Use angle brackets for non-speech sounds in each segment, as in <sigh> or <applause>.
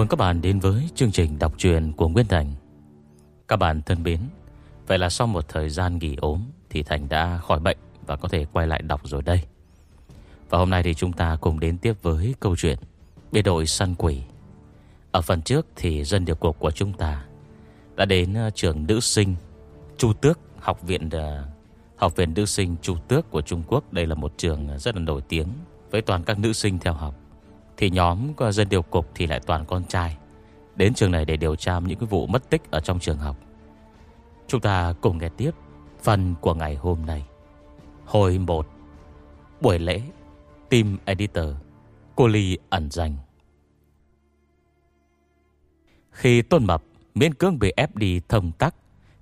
Mừng các bạn đến với chương trình đọc truyện của Nguyên Thành. Các bạn thân mến, Vậy là sau một thời gian nghỉ ốm Thì Thành đã khỏi bệnh Và có thể quay lại đọc rồi đây. Và hôm nay thì chúng ta cùng đến tiếp với câu chuyện Biệt đội săn quỷ. Ở phần trước thì dân điều cuộc của chúng ta Đã đến ờ, trường nữ sinh Chu Tước, Học viện ờ, Học viện nữ sinh Chu Tước của Trung Quốc. Đây là một trường ờ, rất là nổi tiếng Với toàn các nữ sinh theo học thì nhóm của dân điều cục thì lại toàn con trai. Đến trường này để điều tra những cái vụ mất tích Ở trong trường học. Chúng ta cùng nghe tiếp Phần của ngày hôm nay. Hồi 1 Buổi lễ Team Editor Cô Ly ẩn danh. Khi Tôn Mập miễn cưỡng bị ép đi thông tắc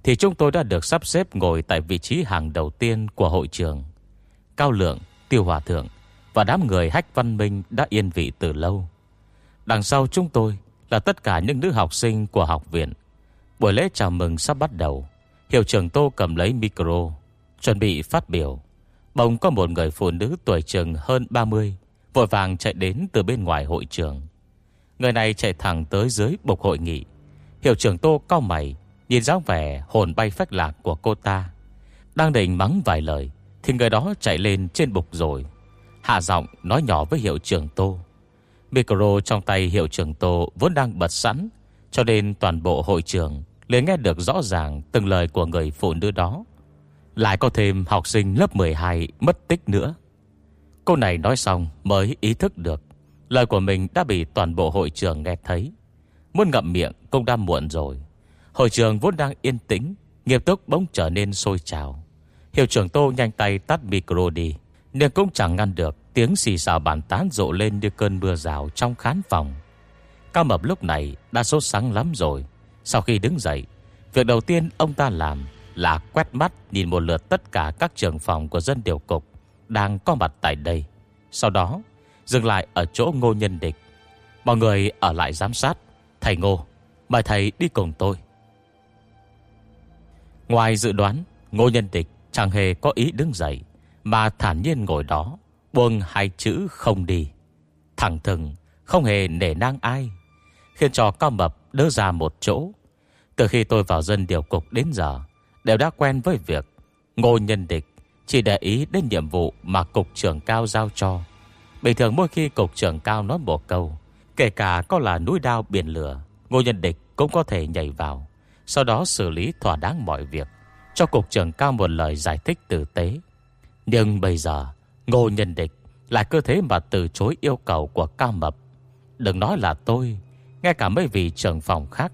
Thì chúng tôi đã được sắp xếp ngồi Tại vị trí hàng đầu tiên của hội trường. Cao Lượng, Tiêu Hòa Thượng và đám người hách văn minh đã yên vị từ lâu. Đằng sau chúng tôi Là tất cả những nữ học sinh của học viện. Buổi lễ chào mừng sắp bắt đầu. Hiệu trưởng Tô cầm lấy micro, Chuẩn bị phát biểu. Bỗng có một người phụ nữ tuổi chừng hơn 30 Vội vàng chạy đến từ bên ngoài hội trường. Người này chạy thẳng tới dưới bục hội nghị. Hiệu trưởng Tô cao mày, Nhìn dáng vẻ hồn bay phách lạc của cô ta. Đang định mắng vài lời, Thì người đó chạy lên trên bục rồi. Hạ giọng nói nhỏ với hiệu trưởng Tô. Micro trong tay hiệu trưởng Tô Vốn đang bật sẵn, Cho nên toàn bộ hội trường liền nghe được rõ ràng từng lời của người phụ nữ đó. Lại có thêm học sinh lớp 12 mất tích nữa. Cô này nói xong mới ý thức được, Lời của mình đã bị toàn bộ hội trường nghe thấy. Muốn ngậm miệng cũng đã muộn rồi. Hội trường vốn đang yên tĩnh Nghiệp túc bỗng trở nên sôi trào. Hiệu trưởng Tô nhanh tay tắt micro đi, nhưng cũng chẳng ngăn được. Tiếng xì xào bàn tán rộ lên như cơn mưa rào trong khán phòng. Cao Mập lúc này đã sốt sáng lắm rồi. Sau khi đứng dậy, Việc đầu tiên ông ta làm Là quét mắt nhìn một lượt tất cả các trường phòng của dân điều cục Đang có mặt tại đây. Sau đó, dừng lại ở chỗ ngô nhân địch. Mọi người ở lại giám sát. Thầy ngô, Mời thầy đi cùng tôi. Ngoài dự đoán, Ngô nhân địch chẳng hề có ý đứng dậy, mà thản nhiên ngồi đó Buông hai chữ không đi. Thẳng thừng, Không hề nể nang ai, Khiến cho cao mập đỡ ra một chỗ. Từ khi tôi vào dân điều cục đến giờ, Đều đã quen với việc Ngô nhân địch Chỉ để ý đến nhiệm vụ mà cục trưởng cao giao cho. Bình thường mỗi khi cục trưởng cao nói một câu, Kể cả có là núi đao biển lửa, Ngô nhân địch cũng có thể nhảy vào, Sau đó xử lý thỏa đáng mọi việc, Cho cục trưởng cao một lời giải thích tử tế. Nhưng bây giờ Ngô Nhân Địch, Lại cơ thế mà từ chối yêu cầu của Cao Mập. Đừng nói là tôi, Ngay cả mấy vị trưởng phòng khác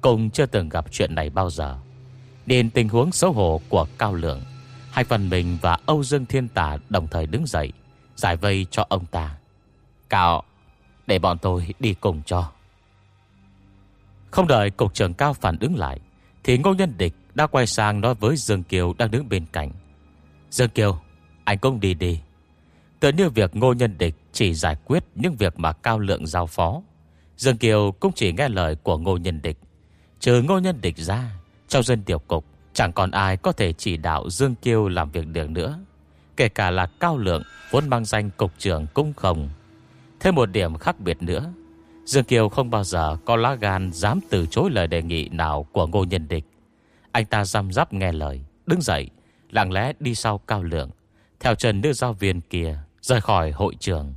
Cũng chưa từng gặp chuyện này bao giờ. Nên tình huống xấu hổ của Cao Lượng, Hai phần mình và Âu Dương Thiên Tà Đồng thời đứng dậy, Giải vây cho ông ta. Cao, Để bọn tôi đi cùng cho. Không đợi cục trưởng Cao phản ứng lại, Thì Ngô Nhân Địch đã quay sang nói với Dương Kiều đang đứng bên cạnh. Dương Kiều, anh cũng đi đi. Tựa như việc ngô nhân địch Chỉ giải quyết những việc mà cao lượng giao phó. Dương Kiều cũng chỉ nghe lời của ngô nhân địch. Trừ ngô nhân địch ra, Trong dân tiểu cục, Chẳng còn ai có thể chỉ đạo Dương Kiều làm việc được nữa. Kể cả là cao lượng, Vốn mang danh cục trưởng cũng không. Thêm một điểm khác biệt nữa, Dương Kiều không bao giờ có lá gan Dám từ chối lời đề nghị nào của ngô nhân địch. Anh ta răm rắp nghe lời, Đứng dậy, Lặng lẽ đi sau cao lượng. Theo chân nữ giáo viên kia Rời khỏi hội trường.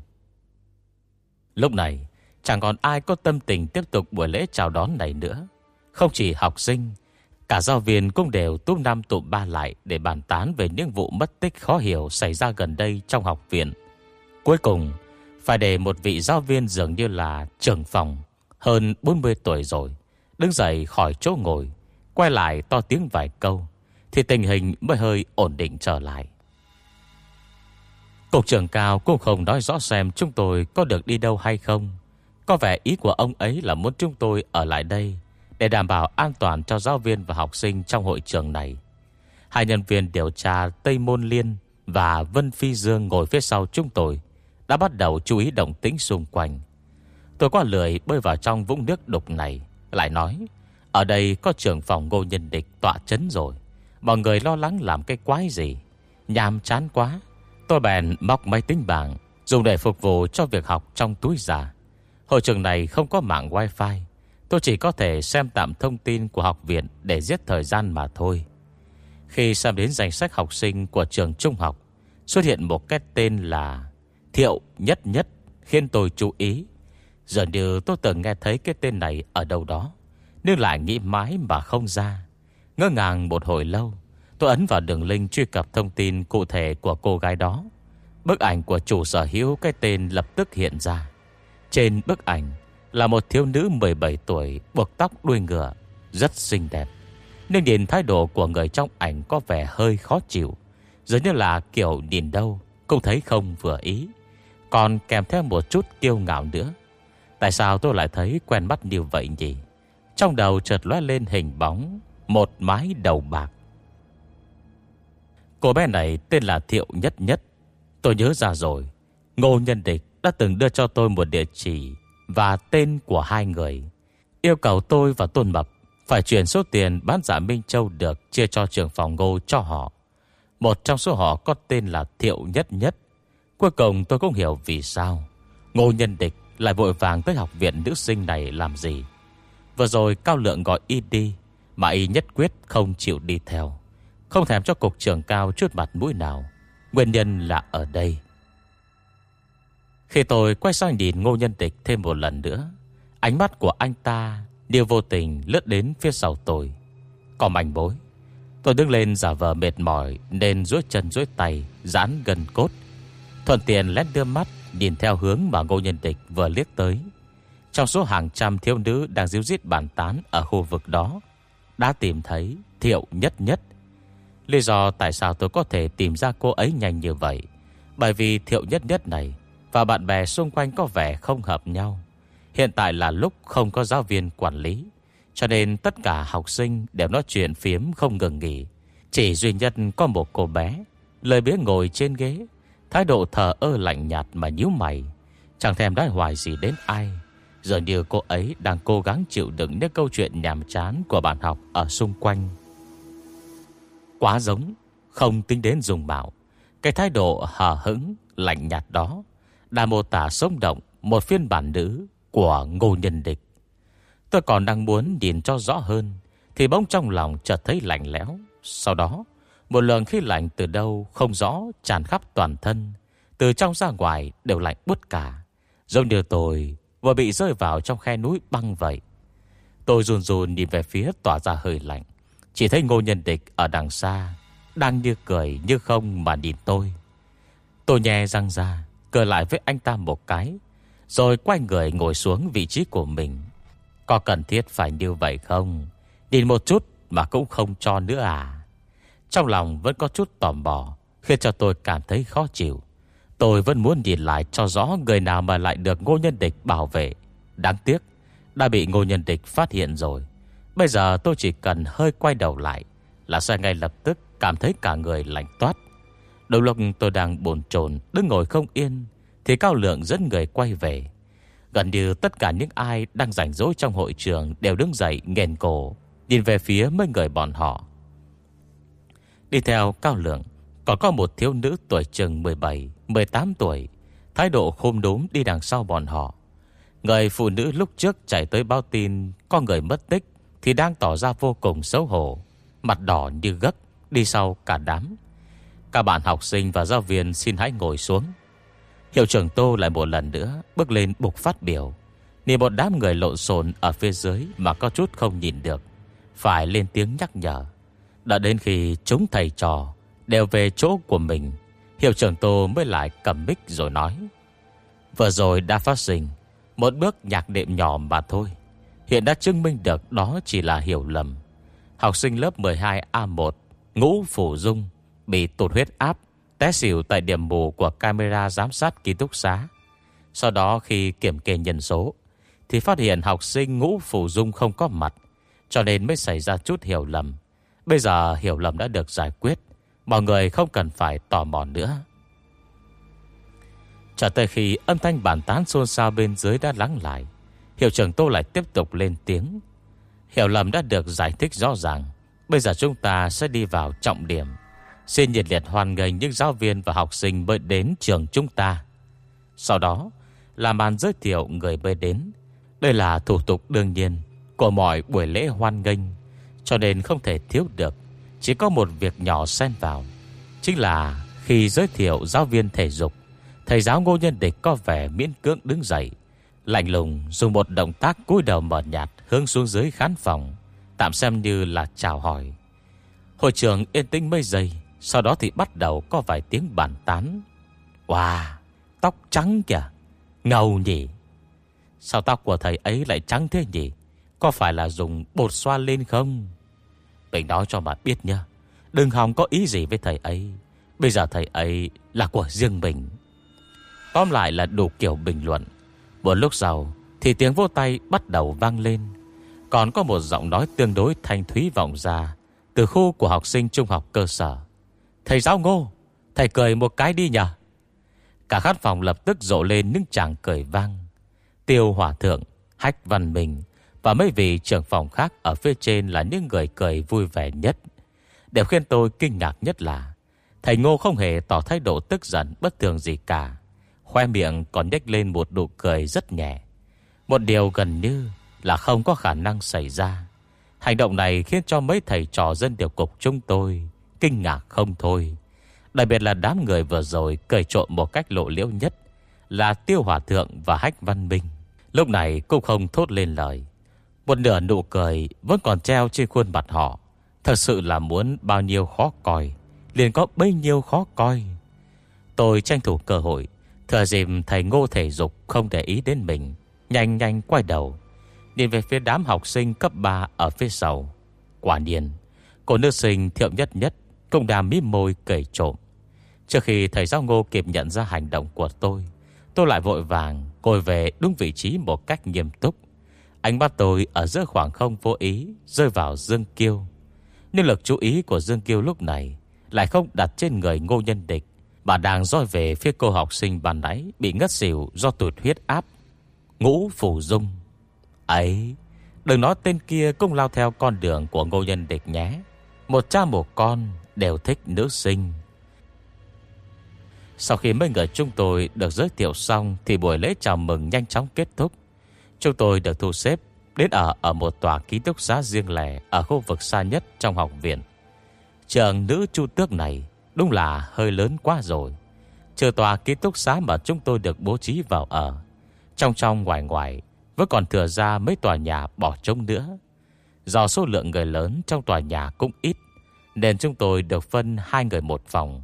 Lúc này, Chẳng còn ai có tâm tình tiếp tục buổi lễ chào đón này nữa. Không chỉ học sinh, Cả giáo viên cũng đều túm năm tụm ba lại Để bàn tán về những vụ mất tích khó hiểu Xảy ra gần đây trong học viện. Cuối cùng, Phải để một vị giáo viên dường như là trưởng phòng, Hơn 40 tuổi rồi, Đứng dậy khỏi chỗ ngồi, Quay lại to tiếng vài câu, Thì tình hình mới hơi ổn định trở lại. Cục trưởng cao cũng không nói rõ xem chúng tôi có được đi đâu hay không. Có vẻ ý của ông ấy là muốn chúng tôi ở lại đây để đảm bảo an toàn cho giáo viên và học sinh trong hội trường này. Hai nhân viên điều tra Tây Môn Liên và Vân Phi Dương ngồi phía sau chúng tôi đã bắt đầu chú ý động tĩnh xung quanh. Tôi qua lười bơi vào trong vũng nước đục này, lại nói, ở đây có trưởng phòng ngô nhân địch tọa chấn rồi. Mọi người lo lắng làm cái quái gì? Nhàm chán quá. Tôi bèn móc máy tính bảng, Dùng để phục vụ cho việc học trong túi giả Hội trường này không có mạng wifi, Tôi chỉ có thể xem tạm thông tin của học viện Để giết thời gian mà thôi. Khi xem đến danh sách học sinh Của trường trung học, Xuất hiện một cái tên là Thiệu Nhất Nhất, Khiến tôi chú ý. Giờ như tôi từng nghe thấy cái tên này ở đâu đó, Nhưng lại nghĩ mãi mà không ra. Ngỡ ngàng một hồi lâu Tôi ấn vào đường link truy cập thông tin cụ thể của cô gái đó. Bức ảnh của chủ sở hữu cái tên lập tức hiện ra. Trên bức ảnh là một thiếu nữ 17 tuổi, buộc tóc đuôi ngựa, Rất xinh đẹp. Nhưng nhìn thái độ của người trong ảnh có vẻ hơi khó chịu, Giống như là kiểu nhìn đâu Cũng thấy không vừa ý. Còn kèm theo một chút kiêu ngạo nữa. Tại sao tôi lại thấy quen mắt như vậy nhỉ? Trong đầu chợt lóe lên hình bóng, Một mái đầu bạc. Cô bé này tên là Thiệu Nhất Nhất. Tôi nhớ ra rồi, Ngô Nhân Địch đã từng đưa cho tôi một địa chỉ Và tên của hai người. Yêu cầu tôi và Tôn Mập Phải chuyển số tiền bán giả Minh Châu được Chia cho trường phòng Ngô cho họ. Một trong số họ có tên là Thiệu Nhất Nhất. Cuối cùng tôi cũng hiểu vì sao Ngô Nhân Địch lại vội vàng tới học viện nữ sinh này làm gì. Vừa rồi Cao Lượng gọi y đi, Mà y nhất quyết không chịu đi theo. Không thèm cho cục trưởng cao chút mặt mũi nào. Nguyên nhân là ở đây. Khi tôi quay sang nhìn ngô nhân tịch thêm một lần nữa, Ánh mắt của anh ta Điều vô tình lướt đến phía sau tôi. Còn mảnh bối Tôi đứng lên giả vờ mệt mỏi Nên duỗi chân duỗi tay Giãn gần cốt. Thuận tiện lét đưa mắt Nhìn theo hướng mà ngô nhân tịch vừa liếc tới. Trong số hàng trăm thiếu nữ Đang díu dít bàn tán ở khu vực đó, Đã tìm thấy Thiệu nhất nhất. Lý do tại sao tôi có thể tìm ra cô ấy nhanh như vậy? Bởi vì thiệu nhất nhất này Và bạn bè xung quanh có vẻ không hợp nhau. Hiện tại là lúc không có giáo viên quản lý, Cho nên tất cả học sinh đều nói chuyện phiếm không ngừng nghỉ. Chỉ duy nhất có một cô bé Lời biếng ngồi trên ghế, Thái độ thờ ơ lạnh nhạt mà nhíu mày. Chẳng thèm đói hoài gì đến ai Giờ như cô ấy đang cố gắng chịu đựng những câu chuyện nhàm chán của bạn học ở xung quanh. Quá giống, Không tính đến dùng bạo Cái thái độ hờ hững, Lạnh nhạt đó Đã mô tả sống động, Một phiên bản nữ Của ngô nhân địch. Tôi còn đang muốn nhìn cho rõ hơn, Thì bỗng trong lòng chợt thấy lạnh lẽo. Sau đó, Một lượng khí lạnh từ đâu không rõ Tràn khắp toàn thân, Từ trong ra ngoài đều lạnh bút cả. Giống như tôi vừa bị rơi vào trong khe núi băng vậy. Tôi run run nhìn về phía tỏa ra hơi lạnh chỉ thấy ngô nhân địch ở đằng xa, Đang như cười như không mà nhìn tôi. Tôi nhè răng ra, Cười lại với anh ta một cái, Rồi quay người ngồi xuống vị trí của mình. Có cần thiết phải như vậy không? Nhìn một chút mà cũng không cho nữa à? Trong lòng vẫn có chút tò mò, Khiến cho tôi cảm thấy khó chịu. Tôi vẫn muốn nhìn lại cho rõ Người nào mà lại được ngô nhân địch bảo vệ. Đáng tiếc, Đã bị ngô nhân địch phát hiện rồi. Bây giờ tôi chỉ cần hơi quay đầu lại Là sẽ ngay lập tức cảm thấy cả người lạnh toát. Đầu lúc tôi đang bồn chồn, Đứng ngồi không yên, Thì Cao Lượng dẫn người quay về. Gần như tất cả những ai đang rảnh rỗi trong hội trường Đều đứng dậy nghền cổ, Nhìn về phía mấy người bọn họ. Đi theo Cao Lượng, Còn có một thiếu nữ tuổi chừng 17 18 tuổi, Thái độ khôn đốm đi đằng sau bọn họ. Người phụ nữ lúc trước chạy tới báo tin Có người mất tích thì đang tỏ ra vô cùng xấu hổ, Mặt đỏ như gấc, Đi sau cả đám. Các bạn học sinh và giáo viên xin hãy ngồi xuống. Hiệu trưởng Tô lại một lần nữa Bước lên bục phát biểu. Nhìn một đám người lộn xộn ở phía dưới Mà có chút không nhìn được, Phải lên tiếng nhắc nhở. Đã đến khi chúng thầy trò Đều về chỗ của mình, Hiệu trưởng Tô mới lại cầm mic rồi nói, Vừa rồi đã phát sinh Một bước nhạc đệm nhỏ mà thôi. Hiện đã chứng minh được đó chỉ là hiểu lầm. Học sinh lớp 12A1 Ngũ Phủ Dung, Bị tụt huyết áp, Té xỉu tại điểm mù của camera giám sát ký túc xá. Sau đó khi kiểm kê nhân số, Thì phát hiện học sinh Ngũ Phủ Dung không có mặt, Cho nên mới xảy ra chút hiểu lầm. Bây giờ hiểu lầm đã được giải quyết, Mọi người không cần phải tò mò nữa. Cho tới khi âm thanh bản tán xôn xao bên dưới đã lắng lại Hiệu trưởng Tô lại tiếp tục lên tiếng. Hiểu lầm đã được giải thích rõ ràng. Bây giờ chúng ta sẽ đi vào trọng điểm. Xin nhiệt liệt hoàn nghênh những giáo viên và học sinh mới đến trường chúng ta. Sau đó Là màn giới thiệu người mới đến. Đây là thủ tục đương nhiên Của mọi buổi lễ hoan nghênh, Cho nên không thể thiếu được. Chỉ có một việc nhỏ xen vào, Chính là khi giới thiệu giáo viên thể dục, Thầy giáo ngô nhân địch có vẻ miễn cưỡng đứng dậy. Lạnh lùng, dùng một động tác cúi đầu mở nhạt Hướng xuống dưới khán phòng, Tạm xem như là chào hỏi. Hội trường yên tĩnh mấy giây, Sau đó thì bắt đầu có vài tiếng bàn tán. Wow, Tóc trắng kìa, Ngầu nhỉ. Sao tóc của thầy ấy lại trắng thế nhỉ? Có phải là dùng bột xoa lên không? Mình nói cho bạn biết nhá, Đừng hòng có ý gì với thầy ấy. Bây giờ thầy ấy là của riêng mình. Tóm lại là đủ kiểu bình luận. Một lúc sau, Thì tiếng vô tay bắt đầu vang lên. Còn có một giọng nói tương đối thanh thúy vọng ra Từ khu của học sinh trung học cơ sở. Thầy giáo ngô, Thầy cười một cái đi nhờ. Cả khát phòng lập tức rộ lên những chàng cười vang. Tiêu hỏa thượng, Hách văn mình Và mấy vị trưởng phòng khác ở phía trên Là những người cười vui vẻ nhất. Điều khiến tôi kinh ngạc nhất là Thầy Ngô không hề tỏ thái độ tức giận Bất thường gì cả. Khoe miệng còn nhếch lên một nụ cười rất nhẹ. Một điều gần như Là không có khả năng xảy ra. Hành động này khiến cho mấy thầy trò dân tiểu cục chúng tôi Kinh ngạc không thôi. Đặc biệt là đám người vừa rồi Cười trộm một cách lộ liễu nhất Là Tiêu Hòa Thượng và Hách Văn Minh. Lúc này cũng không thốt lên lời. Một nửa nụ cười Vẫn còn treo trên khuôn mặt họ. Thật sự là muốn bao nhiêu khó coi, liền có bấy nhiêu khó coi. Tôi tranh thủ cơ hội Thừa dịp thầy ngô thể dục Không để ý đến mình, Nhanh nhanh quay đầu, Nhìn về phía đám học sinh cấp 3 ở phía sau. Quả nhiên, Cô nữ sinh thiệu nhất nhất Cũng đang mím môi cười trộm. Trước khi thầy giáo ngô kịp nhận ra hành động của tôi Tôi lại vội vàng Ngồi về đúng vị trí một cách nghiêm túc. Ánh mắt tôi ở giữa khoảng không vô ý Rơi vào Dương Kiêu. Nhưng lực chú ý của Dương Kiêu lúc này Lại không đặt trên người ngô nhân địch. Bà đang roi về phía cô học sinh bàn nãy Bị ngất xỉu do tụt huyết áp. Ngũ Phủ Dung, Ấy, Đừng nói tên kia cũng lao theo con đường của ngô nhân địch nhé. Một cha một con đều thích nữ sinh. Sau khi mấy người chúng tôi được giới thiệu xong Thì buổi lễ chào mừng nhanh chóng kết thúc. Chúng tôi được thu xếp Đến ở ở một tòa ký túc xá riêng lẻ Ở khu vực xa nhất trong học viện. Trường nữ chu tước này Đúng là hơi lớn quá rồi. Chờ tòa ký túc xá mà chúng tôi được bố trí vào ở. Trong trong ngoài ngoài, Vẫn còn thừa ra mấy tòa nhà bỏ trống nữa. Do số lượng người lớn trong tòa nhà cũng ít, Nên chúng tôi được phân hai người một phòng.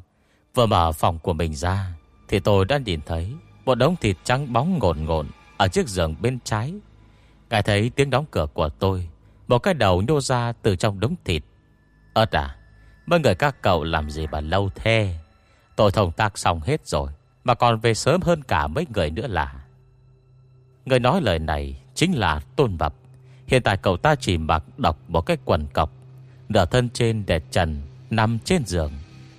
Vừa mở phòng của mình ra, Thì tôi đã nhìn thấy Một đống thịt trắng bóng ngồn ngồn Ở chiếc giường bên trái. Ngài thấy tiếng đóng cửa của tôi, Một cái đầu nhô ra từ trong đống thịt. Ơt à Mấy người các cậu làm gì mà lâu thế? Tôi thông tác xong hết rồi, Mà còn về sớm hơn cả mấy người nữa là. Người nói lời này Chính là Tôn Bập. Hiện tại cậu ta chỉ mặc đọc một cái quần cọc Nửa thân trên để trần, Nằm trên giường.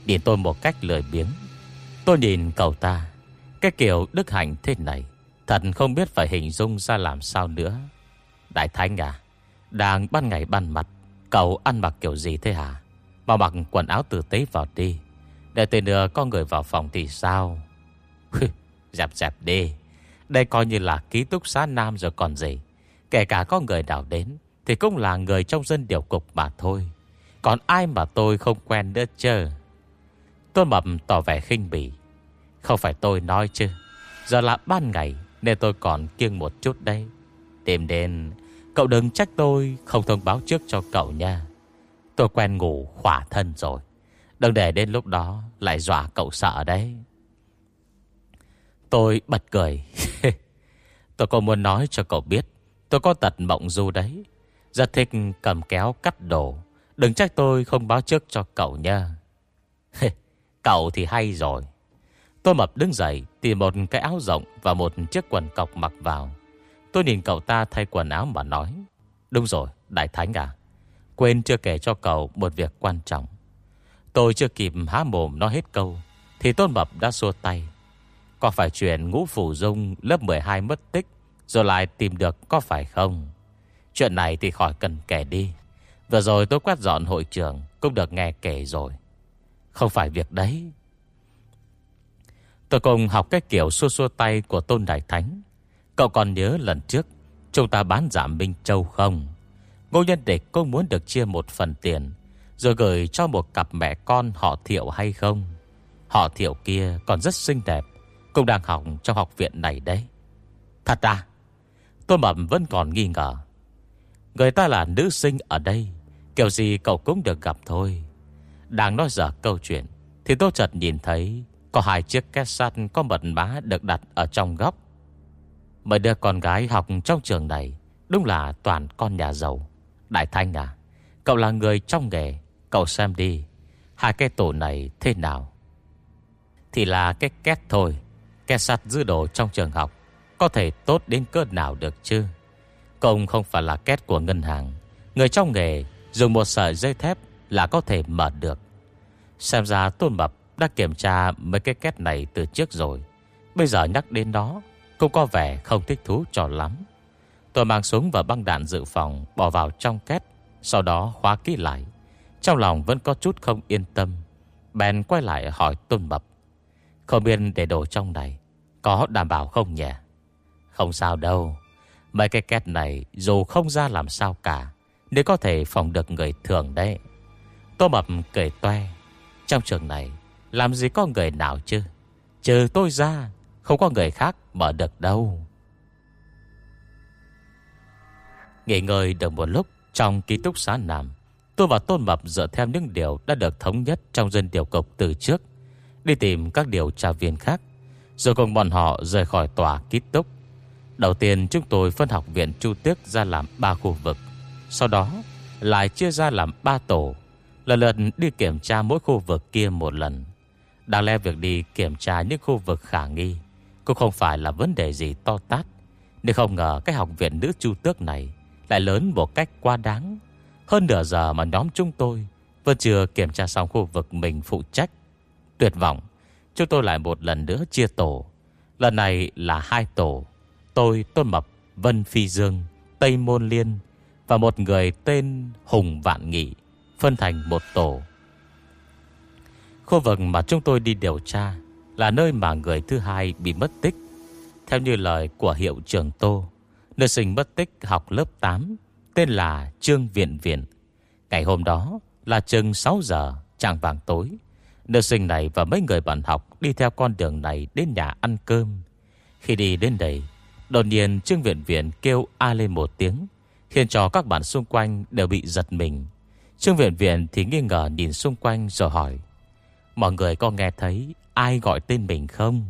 Nhìn tôi một cách lười biếng. Tôi nhìn cậu ta, Cái kiểu đức hạnh thế này, Thật không biết phải hình dung ra làm sao nữa. Đại Thánh à Đang ban ngày ban mặt, Cậu ăn mặc kiểu gì thế hả? Mà mặc quần áo tử tế vào đi. Để từ nữa có người vào phòng thì sao? Dẹp dẹp đi. Đây coi như là ký túc xá nam rồi còn gì. Kể cả có người nào đến Thì cũng là người trong dân điều cục mà thôi. Còn ai mà tôi không quen nữa chứ Tôi mập tỏ vẻ khinh bỉ. Không phải tôi nói chứ. Giờ là ban ngày Nên tôi còn kiêng một chút đây. Tìm đến, Cậu đừng trách tôi không thông báo trước cho cậu nha. Tôi quen ngủ khỏa thân rồi. Đừng để đến lúc đó Lại dọa cậu sợ đấy. Tôi bật cười. <laughs> Tôi có muốn nói cho cậu biết Tôi có tật mộng du đấy. Rất thích cầm kéo cắt đồ. Đừng trách tôi không báo trước cho cậu nha <laughs> Cậu thì hay rồi. Tôi mập đứng dậy Tìm một cái áo rộng Và một chiếc quần cọc mặc vào. Tôi nhìn cậu ta thay quần áo mà nói Đúng rồi, đại thánh à Quên chưa kể cho cậu một việc quan trọng. Tôi chưa kịp há mồm nói hết câu, Thì Tôn Mập đã xua tay. Có phải chuyện ngũ phủ dung lớp 12 mất tích, Rồi lại tìm được có phải không? Chuyện này thì khỏi cần kể đi. Vừa rồi tôi quét dọn hội trường, Cũng được nghe kể rồi. Không phải việc đấy. Tôi cùng học cái kiểu xua xua tay của Tôn Đại Thánh. Cậu còn nhớ lần trước, Chúng ta bán giảm Minh Châu không? Ngô Nhân Địch có muốn được chia một phần tiền, Rồi gửi cho một cặp mẹ con họ thiệu hay không? Họ thiệu kia còn rất xinh đẹp, Cũng đang học trong học viện này đấy. Thật à? Tôi mầm vẫn còn nghi ngờ. Người ta là nữ sinh ở đây, Kiểu gì cậu cũng được gặp thôi. Đang nói dở câu chuyện, Thì tôi chợt nhìn thấy Có hai chiếc két sắt có mật má được đặt ở trong góc. Mấy đứa con gái học trong trường này, Đúng là toàn con nhà giàu. Đại Thanh à Cậu là người trong nghề, Cậu xem đi, Hai cái tổ này thế nào? Thì là cái két thôi, Két sắt dư đồ trong trường học, Có thể tốt đến cỡ nào được chứ? Công không phải là két của ngân hàng, Người trong nghề Dùng một sợi dây thép Là có thể mở được. Xem ra Tôn Mập đã kiểm tra mấy cái két này từ trước rồi, Bây giờ nhắc đến đó Cũng có vẻ không thích thú cho lắm. Tôi mang súng và băng đạn dự phòng, Bỏ vào trong két, Sau đó khóa kỹ lại. Trong lòng vẫn có chút không yên tâm. Bèn quay lại hỏi Tôn Mập. Không biết để đồ trong này Có đảm bảo không nhỉ? Không sao đâu. Mấy cái két này dù không ra làm sao cả, Nếu có thể phòng được người thường đấy. Tô Mập cười toe. Trong trường này, Làm gì có người nào chứ? Trừ tôi ra, Không có người khác mở được đâu. Nghỉ ngơi được một lúc Trong ký túc xá nằm Tôi và Tôn Mập dựa theo những điều Đã được thống nhất trong dân điều cục từ trước, Đi tìm các điều tra viên khác. Rồi cùng bọn họ rời khỏi tòa ký túc. Đầu tiên, chúng tôi phân học viện Chu Tước ra làm 3 khu vực. Sau đó, lại chia ra làm 3 tổ. Lần lượt đi kiểm tra mỗi khu vực kia một lần. Đáng lẽ việc đi kiểm tra những khu vực khả nghi Cũng không phải là vấn đề gì to tát. Nhưng không ngờ cái học viện nữ Chu Tước này lại lớn một cách quá đáng Hơn nửa giờ mà nhóm chúng tôi Vẫn chưa kiểm tra xong khu vực mình phụ trách Tuyệt vọng Chúng tôi lại một lần nữa chia tổ Lần này là hai tổ Tôi Tôn Mập, Vân Phi Dương, Tây Môn Liên và một người tên Hùng Vạn Nghị phân thành một tổ. Khu vực mà chúng tôi đi điều tra là nơi mà người thứ hai bị mất tích. Theo như lời của hiệu trưởng Tô, nữ sinh mất tích học lớp 8 tên là Trương Viện Viện. Ngày hôm đó là chừng 6 giờ chẳng vàng tối. Nữ sinh này và mấy người bạn học đi theo con đường này đến nhà ăn cơm. Khi đi đến đây, Đột nhiên Trương Viện Viện kêu a lên một tiếng Khiến cho các bạn xung quanh đều bị giật mình Trương Viện Viện thì nghi ngờ nhìn xung quanh rồi hỏi Mọi người có nghe thấy ai gọi tên mình không?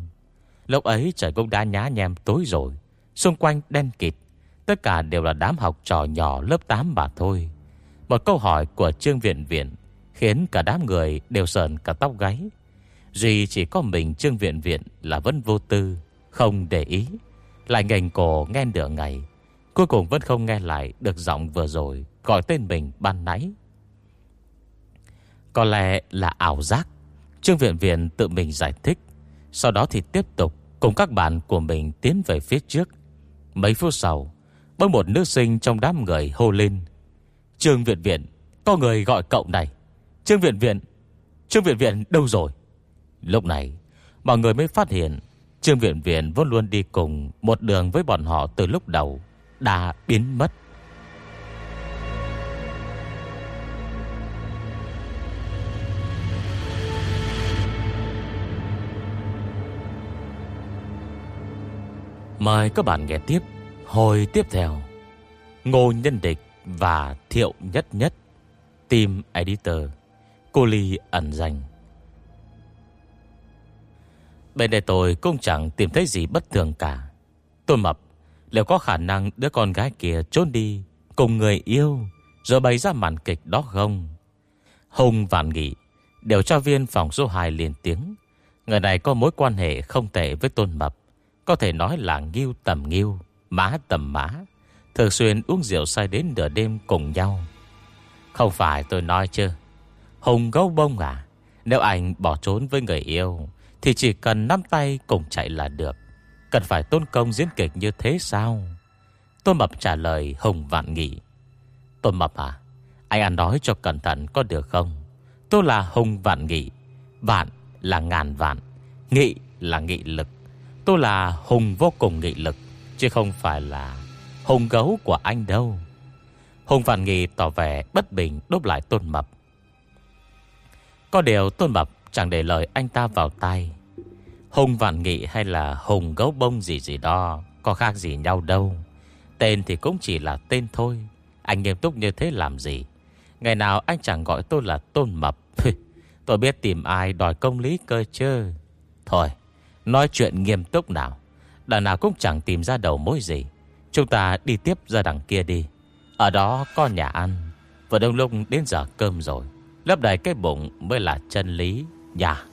Lúc ấy trời cũng đã nhá nhem tối rồi Xung quanh đen kịt, Tất cả đều là đám học trò nhỏ lớp 8 mà thôi. Một câu hỏi của Trương Viện Viện Khiến cả đám người đều sờn cả tóc gáy. Duy chỉ có mình Trương Viện Viện là vẫn vô tư, Không để ý. Lại ngành cổ nghe nửa ngày, Cuối cùng vẫn không nghe lại được giọng vừa rồi Gọi tên mình ban nãy. Có lẽ là ảo giác, Trương Viện Viện tự mình giải thích, Sau đó thì tiếp tục Cùng các bạn của mình tiến về phía trước. Mấy phút sau, Bỗng một nữ sinh trong đám người hô lên. Trương Viện Viện, Có người gọi cậu này. Trương Viện Viện, Trương Viện Viện đâu rồi? Lúc này, Mọi người mới phát hiện Trương Viện Viện vốn luôn đi cùng một đường với bọn họ từ lúc đầu đã biến mất. Mời các bạn nghe tiếp hồi tiếp theo. Ngô Nhân Địch và Thiệu Nhất Nhất, Team Editor, Cô Ly ẩn danh. Bên đây tôi cũng chẳng tìm thấy gì bất thường cả. Tôi mập, Liệu có khả năng đứa con gái kia trốn đi Cùng người yêu Rồi bày ra màn kịch đó không? Hùng vạn nghị, Điều tra viên phòng số 2 liền tiếng. Người này có mối quan hệ không tệ với tôn mập. Có thể nói là nghiêu tầm nghiêu Má tầm má Thường xuyên uống rượu say đến nửa đêm cùng nhau. Không phải tôi nói chứ. Hùng gấu bông à Nếu anh bỏ trốn với người yêu, thì chỉ cần nắm tay cùng chạy là được. Cần phải tôn công diễn kịch như thế sao? Tôn Mập trả lời Hùng Vạn Nghị. Tôn Mập à Anh ăn nói cho cẩn thận có được không? Tôi là Hùng Vạn Nghị, Vạn là ngàn vạn, Nghị là nghị lực. Tôi là Hùng vô cùng nghị lực, Chứ không phải là hùng gấu của anh đâu. Hùng Vạn Nghị tỏ vẻ bất bình đốt lại Tôn Mập. Có điều Tôn Mập chẳng để lời anh ta vào tay. Hùng Vạn Nghị hay là Hùng Gấu Bông gì gì đó, Có khác gì nhau đâu. Tên thì cũng chỉ là tên thôi. Anh nghiêm túc như thế làm gì? Ngày nào anh chẳng gọi tôi là Tôn Mập. <laughs> Tôi biết tìm ai đòi công lý cơ chứ. Thôi. Nói chuyện nghiêm túc nào Đằng nào cũng chẳng tìm ra đầu mối gì. Chúng ta đi tiếp ra đằng kia đi. Ở đó có nhà ăn. Vừa đông lúc đến giờ cơm rồi. Lấp đầy cái bụng mới là chân lý, Nhà.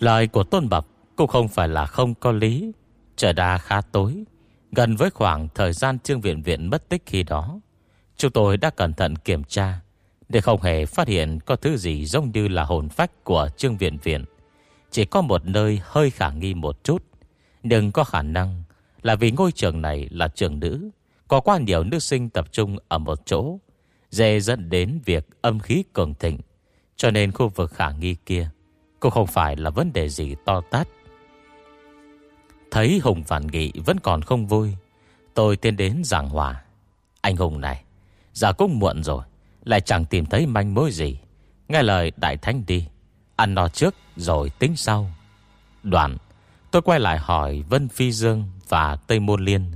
Lời của Tôn Bập Cũng không phải là không có lý. Trời đã khá tối, Gần với khoảng thời gian Trương Viện Viện mất tích khi đó. Chúng tôi đã cẩn thận kiểm tra, Để không hề phát hiện Có thứ gì giống như là hồn phách Của Trương Viện Viện. Chỉ có một nơi hơi khả nghi một chút. Nhưng có khả năng Là vì ngôi trường này là trường nữ. Có quá nhiều nữ sinh tập trung ở một chỗ Dễ dẫn đến việc âm khí cường thịnh. Cho nên khu vực khả nghi kia Cũng không phải là vấn đề gì to tát. Thấy Hùng phản nghị vẫn còn không vui, Tôi tiến đến giảng hòa. Anh Hùng này, Giờ cũng muộn rồi, Lại chẳng tìm thấy manh mối gì. Nghe lời đại thánh đi, Ăn no trước rồi tính sau. Đoạn, tôi quay lại hỏi Vân Phi Dương và Tây Môn Liên.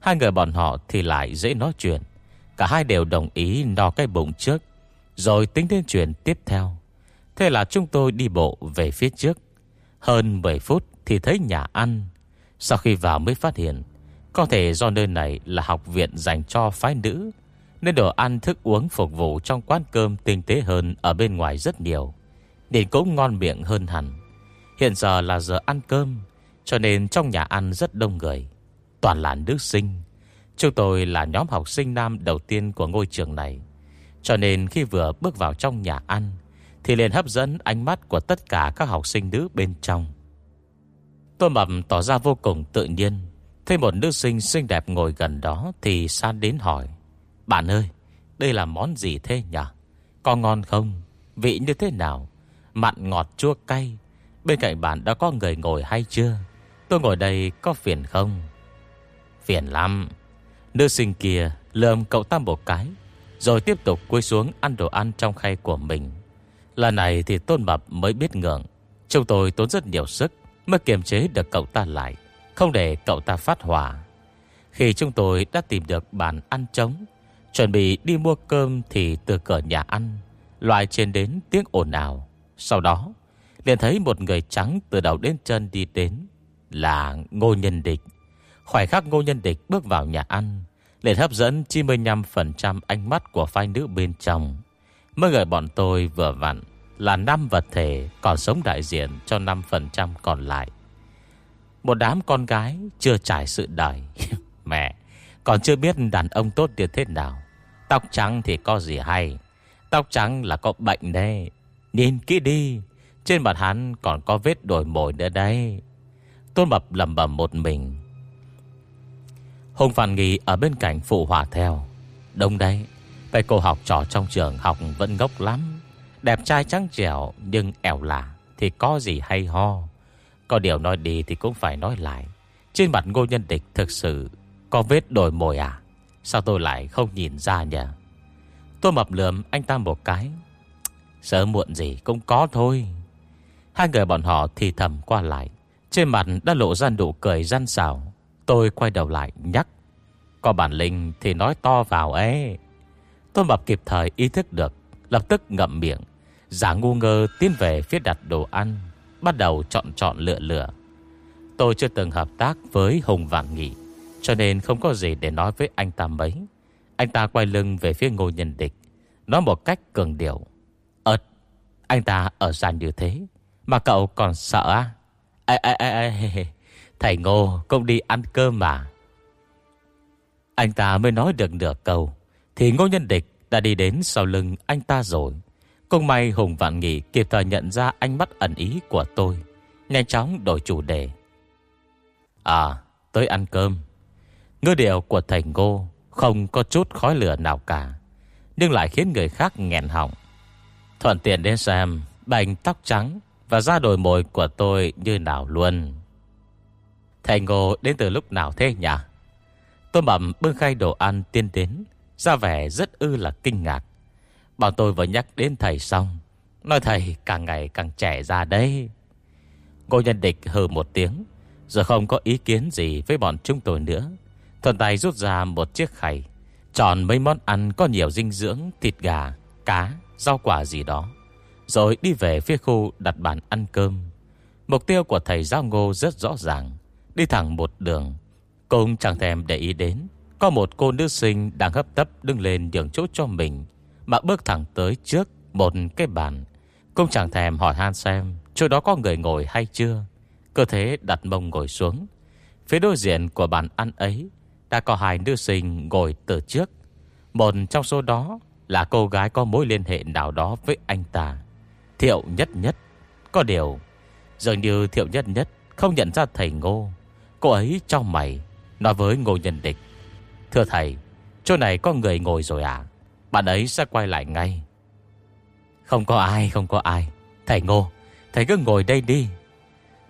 Hai người bọn họ thì lại dễ nói chuyện. Cả hai đều đồng ý no cái bụng trước. Rồi tính đến chuyện tiếp theo. Thế là chúng tôi đi bộ về phía trước. Hơn 10 phút thì thấy nhà ăn. Sau khi vào mới phát hiện, Có thể do nơi này là học viện dành cho phái nữ, Nên đồ ăn thức uống phục vụ trong quán cơm tinh tế hơn ở bên ngoài rất nhiều. Nên cũng ngon miệng hơn hẳn. Hiện giờ là giờ ăn cơm, Cho nên trong nhà ăn rất đông người. Toàn là nữ sinh. Chúng tôi là nhóm học sinh nam đầu tiên của ngôi trường này. Cho nên khi vừa bước vào trong nhà ăn, Thì liền hấp dẫn ánh mắt của tất cả các học sinh nữ bên trong. Tôi mập tỏ ra vô cùng tự nhiên. Thấy một nữ sinh xinh đẹp ngồi gần đó Thì san đến hỏi, Bạn ơi, Đây là món gì thế nhỉ? Có ngon không? Vị như thế nào? Mặn ngọt chua cay. Bên cạnh bạn đã có người ngồi hay chưa? Tôi ngồi đây có phiền không? Phiền lắm. Nữ sinh kia lườm cậu ta một cái, Rồi tiếp tục quay xuống ăn đồ ăn trong khay của mình. Lần này thì Tôn Mập mới biết ngượng. Chúng tôi tốn rất nhiều sức Mới kiềm chế được cậu ta lại, Không để cậu ta phát hỏa. Khi chúng tôi đã tìm được bàn ăn trống, Chuẩn bị đi mua cơm Thì từ cửa nhà ăn, Loại trên đến tiếng ồn ào. Sau đó, liền thấy một người trắng Từ đầu đến chân đi đến, Là Ngô Nhân Địch. Khoảnh khắc Ngô Nhân Địch bước vào nhà ăn, liền hấp dẫn 95% ánh mắt của phái nữ bên trong. Mấy người bọn tôi vừa vặn Là năm vật thể còn sống đại diện cho 5% còn lại. Một đám con gái chưa trải sự đời. <laughs> Mẹ, Còn chưa biết đàn ông tốt như thế nào. Tóc trắng thì có gì hay. Tóc trắng là có bệnh đấy. Nhìn kỹ đi, Trên mặt hắn còn có vết đổi mồi nữa đấy. Tôn Mập lầm bầm một mình. Hùng Phản nghị ở bên cạnh phụ hòa theo. Đông đấy, Vậy cô học trò trong trường học vẫn ngốc lắm. Đẹp trai trắng trẻo, Nhưng ẻo lạ Thì có gì hay ho. Có điều nói đi thì cũng phải nói lại. Trên mặt ngô nhân địch thực sự Có vết đổi mồi à? Sao tôi lại không nhìn ra nhỉ? Tôi mập lượm anh ta một cái. Sớm muộn gì cũng có thôi. Hai người bọn họ thì thầm qua lại. Trên mặt đã lộ ra nụ cười răn xảo. Tôi quay đầu lại nhắc, Có bản linh thì nói to vào ấy. Tôn Mập kịp thời ý thức được, Lập tức ngậm miệng. Giả ngu ngơ tiến về phía đặt đồ ăn, Bắt đầu chọn chọn lựa lựa. Tôi chưa từng hợp tác với Hùng Vạn Nghị, Cho nên không có gì để nói với anh ta mấy. Anh ta quay lưng về phía ngô nhân địch, Nói một cách cường điệu. Anh ta ở gian như thế. Mà cậu còn sợ à Ê, ê, ê, ê. Thầy Ngô cũng đi ăn cơm mà. Anh ta mới nói được nửa câu Thì Ngô Nhân Địch đã đi đến sau lưng anh ta rồi. Cùng may Hùng Vạn Nghị kịp thời nhận ra ánh mắt ẩn ý của tôi Nhanh chóng đổi chủ đề. À tới ăn cơm. Ngư điệu của thầy Ngô Không có chút khói lửa nào cả Nhưng lại khiến người khác nghẹn họng. Thuận tiện đến xem Bành tóc trắng Và da đồi mồi của tôi như nào luôn. Thầy Ngô đến từ lúc nào thế nhỉ? Tôi mầm bưng khay đồ ăn tiên đến Ra vẻ rất ư là kinh ngạc. Bảo tôi vừa nhắc đến thầy xong Nói thầy càng ngày càng trẻ ra đấy. Ngô nhân địch hừ một tiếng Rồi không có ý kiến gì với bọn chúng tôi nữa. Thuần tay rút ra một chiếc khay Chọn mấy món ăn có nhiều dinh dưỡng Thịt gà, cá, rau quả gì đó. Rồi đi về phía khu đặt bàn ăn cơm. Mục tiêu của thầy Giao Ngô rất rõ ràng. Đi thẳng một đường. Cũng chẳng thèm để ý đến. Có một cô nữ sinh đang hấp tấp đứng lên nhường chỗ cho mình, Mà bước thẳng tới trước một cái bàn. Cũng chẳng thèm hỏi han xem Chỗ đó có người ngồi hay chưa. Cơ thế đặt mông ngồi xuống. Phía đối diện của bàn ăn ấy, Đã có hai nữ sinh ngồi từ trước. Một trong số đó là cô gái có mối liên hệ nào đó với anh ta. Thiệu nhất nhất, Có điều, Dường như thiệu nhất nhất Không nhận ra thầy ngô. Cô ấy trong mày, Nói với ngô nhân địch. Thưa thầy, Chỗ này có người ngồi rồi à? Bạn ấy sẽ quay lại ngay. Không có ai, không có ai. Thầy ngô, Thầy cứ ngồi đây đi.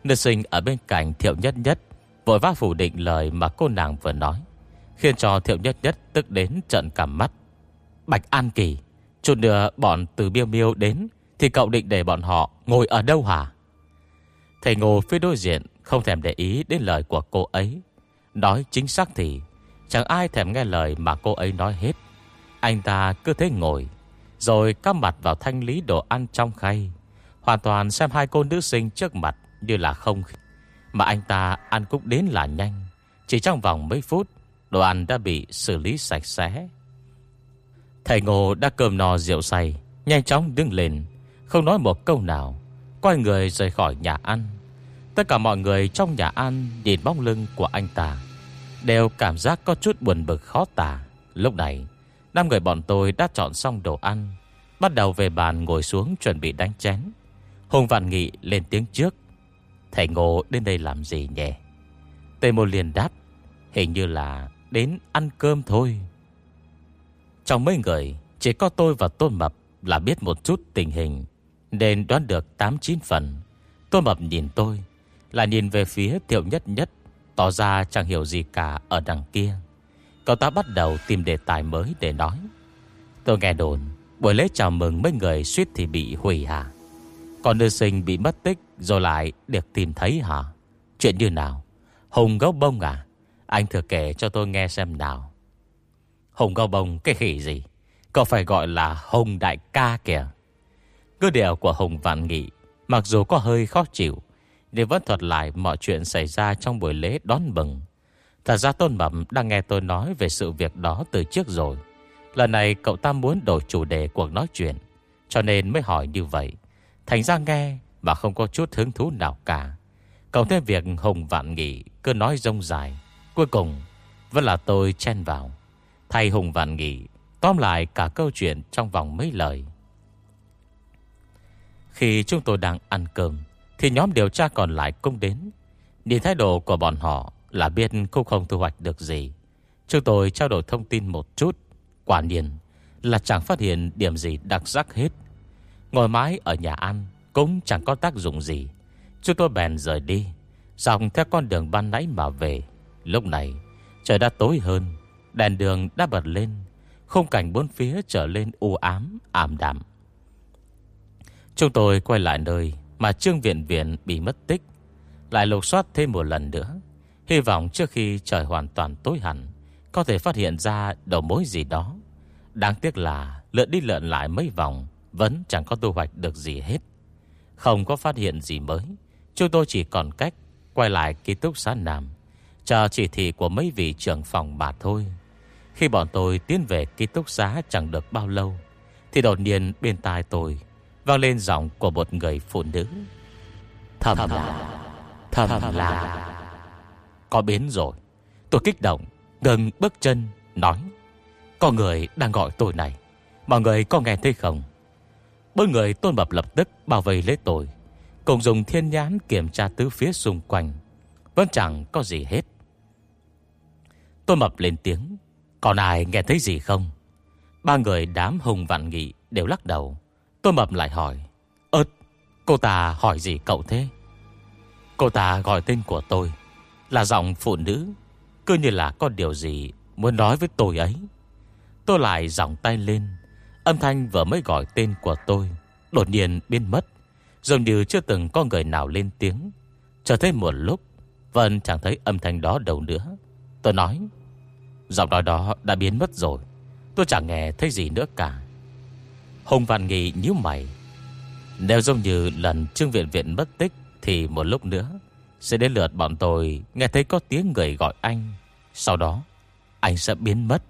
Nữ sinh ở bên cạnh thiệu nhất nhất Vội vã phủ định lời mà cô nàng vừa nói, Khiến cho thiệu nhất nhất Tức đến trận cảm mắt. Bạch An Kỳ. Chút nữa bọn từ Biêu Miêu đến, Thì cậu định để bọn họ ngồi ở đâu hả? Thầy ngồi phía đối diện Không thèm để ý đến lời của cô ấy. Nói chính xác thì Chẳng ai thèm nghe lời mà cô ấy nói hết. Anh ta cứ thế ngồi, Rồi cắm mặt vào thanh lý đồ ăn trong khay, Hoàn toàn xem hai cô nữ sinh trước mặt Như là không Mà anh ta ăn cũng đến là nhanh. Chỉ trong vòng mấy phút, Đồ ăn đã bị xử lý sạch sẽ. Thầy Ngô đã cơm no rượu say, Nhanh chóng đứng lên, Không nói một câu nào, Quay người rời khỏi nhà ăn. Tất cả mọi người trong nhà ăn Nhìn bóng lưng của anh ta, Đều cảm giác có chút buồn bực khó tả. Lúc này, Năm người bọn tôi đã chọn xong đồ ăn, Bắt đầu về bàn ngồi xuống chuẩn bị đánh chén. Hùng Vạn Nghị lên tiếng trước, Thầy Ngô đến đây làm gì nhỉ? Tây Mô liền đáp, Hình như là đến ăn cơm thôi. Trong mấy người, Chỉ có tôi và Tôn Mập Là biết một chút tình hình, Nên đoán được 8-9 phần. Tôn Mập nhìn tôi Là nhìn về phía Thiệu Nhất Nhất, Tỏ ra chẳng hiểu gì cả ở đằng kia. Cậu ta bắt đầu tìm đề tài mới để nói. Tôi nghe đồn, Buổi lễ chào mừng mấy người suýt thì bị hủy hả? Còn nữ sinh bị mất tích Rồi lại được tìm thấy hả? Chuyện như nào? Hùng gấu bông à? Anh thừa kể cho tôi nghe xem nào. Hùng gấu bông cái khỉ gì? Có phải gọi là Hùng đại ca kìa? Cơ điệu của Hùng Vạn Nghị, Mặc dù có hơi khó chịu, Nhưng vẫn thuật lại mọi chuyện xảy ra Trong buổi lễ đón mừng. Thật ra Tôn Mập đang nghe tôi nói Về sự việc đó từ trước rồi. Lần này cậu ta muốn đổi chủ đề cuộc nói chuyện, Cho nên mới hỏi như vậy. Thành ra nghe Mà không có chút hứng thú nào cả. Cộng thêm việc Hùng Vạn Nghị Cứ nói rông dài, Cuối cùng Vẫn là tôi chen vào. Thay Hùng Vạn Nghị Tóm lại cả câu chuyện trong vòng mấy lời. Khi chúng tôi đang ăn cơm, Thì nhóm điều tra còn lại cũng đến. Nhìn thái độ của bọn họ Là biết cũng không thu hoạch được gì. Chúng tôi trao đổi thông tin một chút. Quả nhiên là chẳng phát hiện điểm gì đặc sắc hết. Ngồi mái ở nhà ăn Cũng chẳng có tác dụng gì. Chúng tôi bèn rời đi Dòng theo con đường ban nãy mà về. Lúc này trời đã tối hơn Đèn đường đã bật lên, Khung cảnh bốn phía trở lên u ám, Ảm đạm. Chúng tôi quay lại nơi Mà Trương Viện Viện bị mất tích, Lại lục soát thêm một lần nữa, Hy vọng trước khi trời hoàn toàn tối hẳn, Có thể phát hiện ra đầu mối gì đó. Đáng tiếc là lượn đi lượn lại mấy vòng Vẫn chẳng có thu hoạch được gì hết. Không có phát hiện gì mới, Chúng tôi chỉ còn cách Quay lại ký túc xá Nam, Chờ chỉ thị của mấy vị trưởng phòng mà thôi. Khi bọn tôi tiến về ký túc xá chẳng được bao lâu, Thì đột nhiên bên tai tôi Vang lên giọng của một người phụ nữ. Thầm là Thầm là Có biến rồi. Tôi kích động, Ngừng bước chân, Nói, Có người đang gọi tôi này. Mọi người có nghe thấy không? Bốn người tôn bập lập tức bảo vệ lấy tôi, Cùng dùng thiên nhãn kiểm tra tứ phía xung quanh. Vẫn chẳng có gì hết. Tôi mập lên tiếng còn ai nghe thấy gì không? Ba người đám hùng vạn nghị đều lắc đầu. Tôi mập lại hỏi Ơt cô ta hỏi gì cậu thế? Cô ta gọi tên của tôi, Là giọng phụ nữ, Cứ như là có điều gì Muốn nói với tôi ấy. Tôi lại giọng tay lên, Âm thanh vừa mới gọi tên của tôi Đột nhiên biến mất, Dường như chưa từng có người nào lên tiếng. Chờ thêm một lúc, Vẫn chẳng thấy âm thanh đó đâu nữa. Tôi nói Giọng nói đó đã biến mất rồi. Tôi chẳng nghe thấy gì nữa cả. Hùng Văn Nghị nhíu mày. Nếu giống như lần Trương Viện Viện mất tích Thì một lúc nữa, Sẽ đến lượt bọn tôi Nghe thấy có tiếng người gọi anh. Sau đó, anh sẽ biến mất.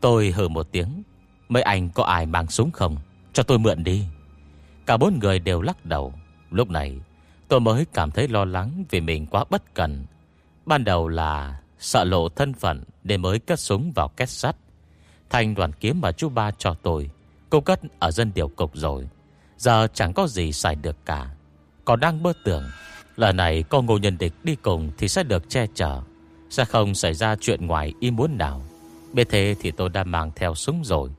Tôi hử một tiếng. Mấy anh có ai mang súng không? Cho tôi mượn đi. Cả bốn người đều lắc đầu. Lúc này, tôi mới cảm thấy lo lắng Vì mình quá bất cần. Ban đầu là sợ lộ thân phận Để mới cất súng vào két sắt. Thành đoàn kiếm mà chú ba cho tôi câu cất ở dân điều cục rồi. Giờ chẳng có gì xài được cả. Còn đang bơ tưởng, Lần này có ngô nhân địch đi cùng Thì sẽ được che chở. Sẽ không xảy ra chuyện ngoài ý muốn nào. Biết thế thì tôi đã mang theo súng rồi.